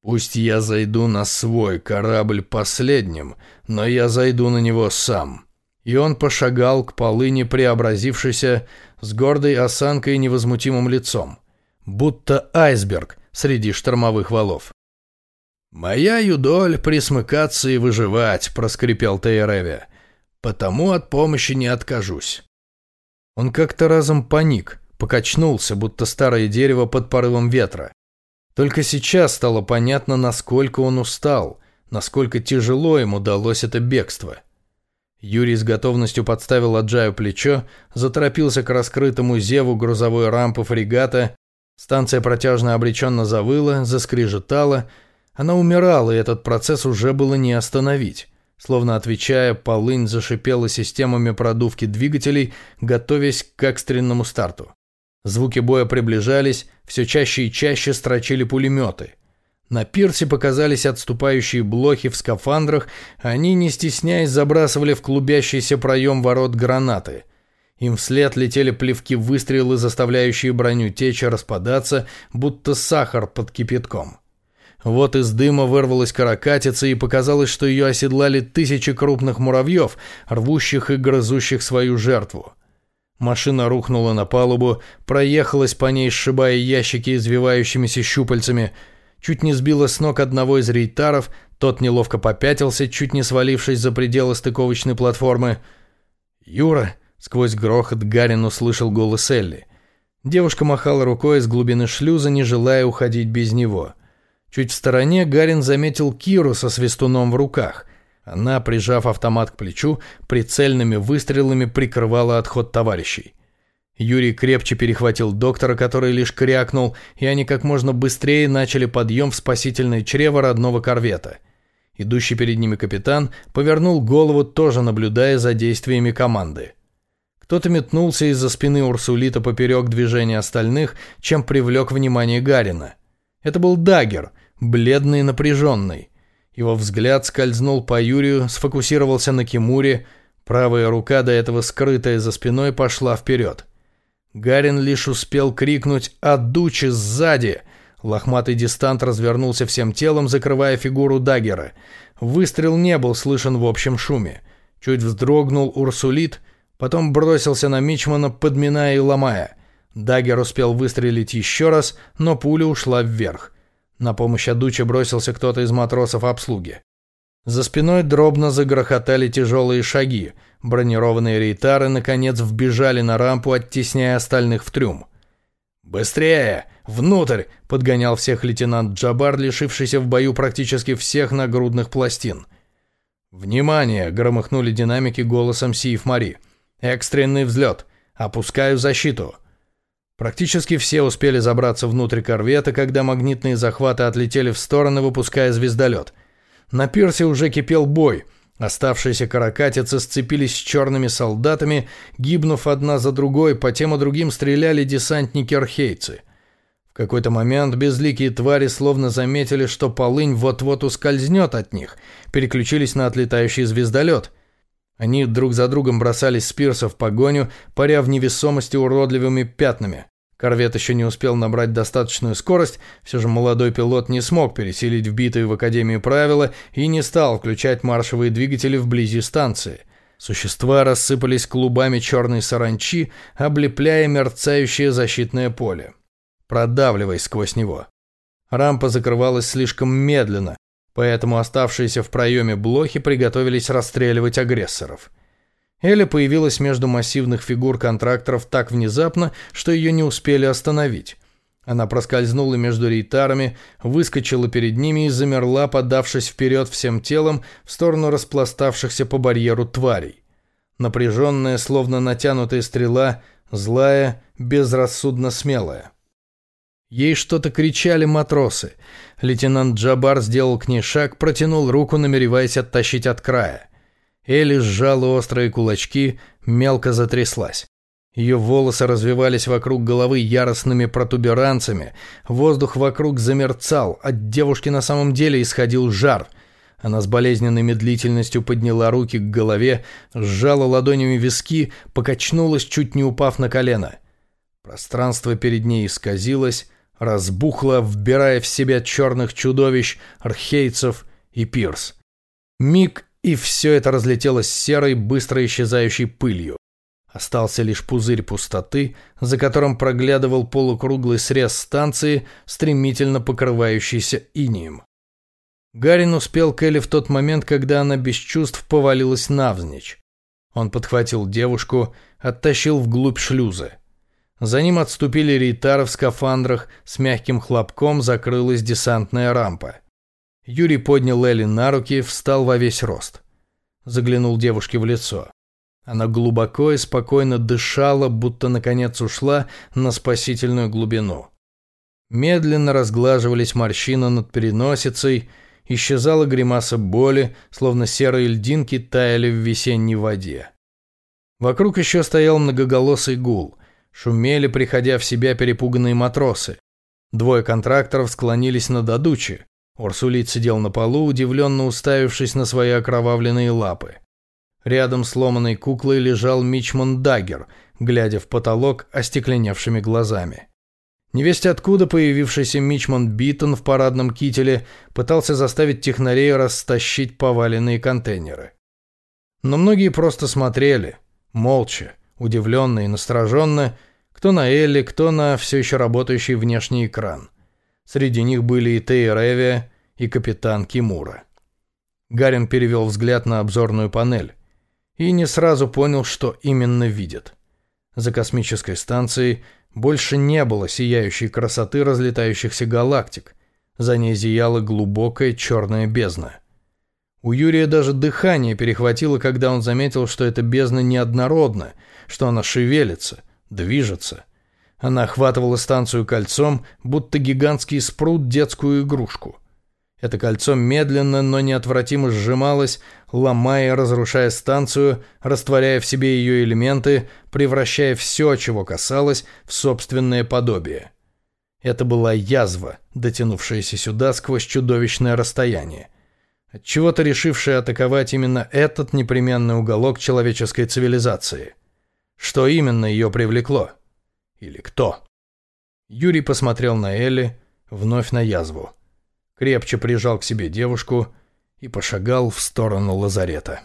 «Пусть я зайду на свой корабль последним, но я зайду на него сам». И он пошагал к полыне преобразившейся с гордой осанкой и невозмутимым лицом, будто айсберг среди штормовых валов. «Моя юдоль присмыкаться и выживать», — проскрипел Тейреве. «Потому от помощи не откажусь». Он как-то разом паник, покачнулся, будто старое дерево под порывом ветра. Только сейчас стало понятно, насколько он устал, насколько тяжело ему далось это бегство. Юрий с готовностью подставил Аджаю плечо, заторопился к раскрытому зеву грузовой рампы фрегата. Станция протяжно обреченно завыла, заскрежетала. Она умирала, и этот процесс уже было не остановить. Словно отвечая, полынь зашипела системами продувки двигателей, готовясь к экстренному старту. Звуки боя приближались, все чаще и чаще строчили пулеметы. На пирсе показались отступающие блохи в скафандрах, они, не стесняясь, забрасывали в клубящийся проем ворот гранаты. Им вслед летели плевки выстрелы, заставляющие броню течь и распадаться, будто сахар под кипятком. Вот из дыма вырвалась каракатица, и показалось, что ее оседлали тысячи крупных муравьев, рвущих и грызущих свою жертву. Машина рухнула на палубу, проехалась по ней, сшибая ящики извивающимися щупальцами, чуть не сбила с ног одного из рейтаров, тот неловко попятился, чуть не свалившись за пределы стыковочной платформы. «Юра!» — сквозь грохот Гарин услышал голос Элли. Девушка махала рукой из глубины шлюза, не желая уходить без него. Чуть в стороне Гарин заметил Киру со свистуном в руках. Она, прижав автомат к плечу, прицельными выстрелами прикрывала отход товарищей. Юрий крепче перехватил доктора, который лишь крякнул, и они как можно быстрее начали подъем в спасительное чрево родного корвета. Идущий перед ними капитан повернул голову, тоже наблюдая за действиями команды. Кто-то метнулся из-за спины Урсулита поперек движения остальных, чем привлек внимание Гарина. Это был Дагер, бледный и напряженный. Его взгляд скользнул по Юрию, сфокусировался на Кимуре, правая рука, до этого скрытая за спиной, пошла вперед. Гарин лишь успел крикнуть «Отдучи сзади!» Лохматый дистант развернулся всем телом, закрывая фигуру Даггера. Выстрел не был слышен в общем шуме. Чуть вздрогнул Урсулит, потом бросился на Мичмана, подминая и ломая. Даггер успел выстрелить еще раз, но пуля ушла вверх. На помощь Адуче бросился кто-то из матросов обслуги. За спиной дробно загрохотали тяжелые шаги. Бронированные рейтары, наконец, вбежали на рампу, оттесняя остальных в трюм. «Быстрее! Внутрь!» — подгонял всех лейтенант Джабар, лишившийся в бою практически всех нагрудных пластин. «Внимание!» — громыхнули динамики голосом Сиев Мари. «Экстренный взлет! Опускаю защиту!» Практически все успели забраться внутрь корвета, когда магнитные захваты отлетели в стороны, выпуская звездолет. На пирсе уже кипел бой. Оставшиеся каракатицы сцепились с черными солдатами, гибнув одна за другой, по тем и другим стреляли десантники-архейцы. В какой-то момент безликие твари словно заметили, что полынь вот-вот ускользнет от них, переключились на отлетающий звездолет – они друг за другом бросались с пирса в погоню, паря в невесомости уродливыми пятнами. Корвет еще не успел набрать достаточную скорость, все же молодой пилот не смог пересилить вбитые в Академии правила и не стал включать маршевые двигатели вблизи станции. Существа рассыпались клубами черной саранчи, облепляя мерцающее защитное поле. Продавливай сквозь него. Рампа закрывалась слишком медленно, Поэтому оставшиеся в проеме блохи приготовились расстреливать агрессоров. Эля появилась между массивных фигур контракторов так внезапно, что ее не успели остановить. Она проскользнула между рейтарами, выскочила перед ними и замерла, подавшись вперед всем телом в сторону распластавшихся по барьеру тварей. Напряженная, словно натянутая стрела, злая, безрассудно смелая. Ей что-то кричали матросы. Лейтенант Джабар сделал к ней шаг, протянул руку, намереваясь оттащить от края. Элли сжала острые кулачки, мелко затряслась. Ее волосы развивались вокруг головы яростными протуберанцами, воздух вокруг замерцал, от девушки на самом деле исходил жар. Она с болезненной медлительностью подняла руки к голове, сжала ладонями виски, покачнулась, чуть не упав на колено. Пространство перед ней исказилось, разбухло, вбирая в себя черных чудовищ, архейцев и пирс. Миг, и все это разлетелось серой, быстро исчезающей пылью. Остался лишь пузырь пустоты, за которым проглядывал полукруглый срез станции, стремительно покрывающийся инием. Гарин успел к Элли в тот момент, когда она без чувств повалилась навзничь. Он подхватил девушку, оттащил вглубь шлюза. За ним отступили рейтары в скафандрах, с мягким хлопком закрылась десантная рампа. Юрий поднял Элли на руки, встал во весь рост. Заглянул девушке в лицо. Она глубоко и спокойно дышала, будто наконец ушла на спасительную глубину. Медленно разглаживались морщины над переносицей, исчезала гримаса боли, словно серые льдинки таяли в весенней воде. Вокруг еще стоял многоголосый гул. Шумели, приходя в себя перепуганные матросы. Двое контракторов склонились над Адучи. Урсулит сидел на полу, удивленно уставившись на свои окровавленные лапы. Рядом с сломанной куклой лежал Мичман Даггер, глядя в потолок остекленевшими глазами. Невесть откуда появившийся Мичман Биттон в парадном кителе пытался заставить технарей растащить поваленные контейнеры. Но многие просто смотрели, молча, удивленно и настороженно, кто на Элли, кто на все еще работающий внешний экран. Среди них были и Тей Ревия, и капитан Кимура. Гарин перевел взгляд на обзорную панель и не сразу понял, что именно видит. За космической станцией больше не было сияющей красоты разлетающихся галактик. За ней зияла глубокая черная бездна. У Юрия даже дыхание перехватило, когда он заметил, что эта бездна неоднородна, что она шевелится, движется. Она охватывала станцию кольцом, будто гигантский спрут детскую игрушку. Это кольцо медленно, но неотвратимо сжималось, ломая и разрушая станцию, растворяя в себе ее элементы, превращая все, чего касалось, в собственное подобие. Это была язва, дотянувшаяся сюда сквозь чудовищное расстояние. Отчего-то решившая атаковать именно этот непременный уголок человеческой цивилизации. Что именно ее привлекло? Или кто? Юрий посмотрел на Элли, вновь на язву крепче прижал к себе девушку и пошагал в сторону лазарета.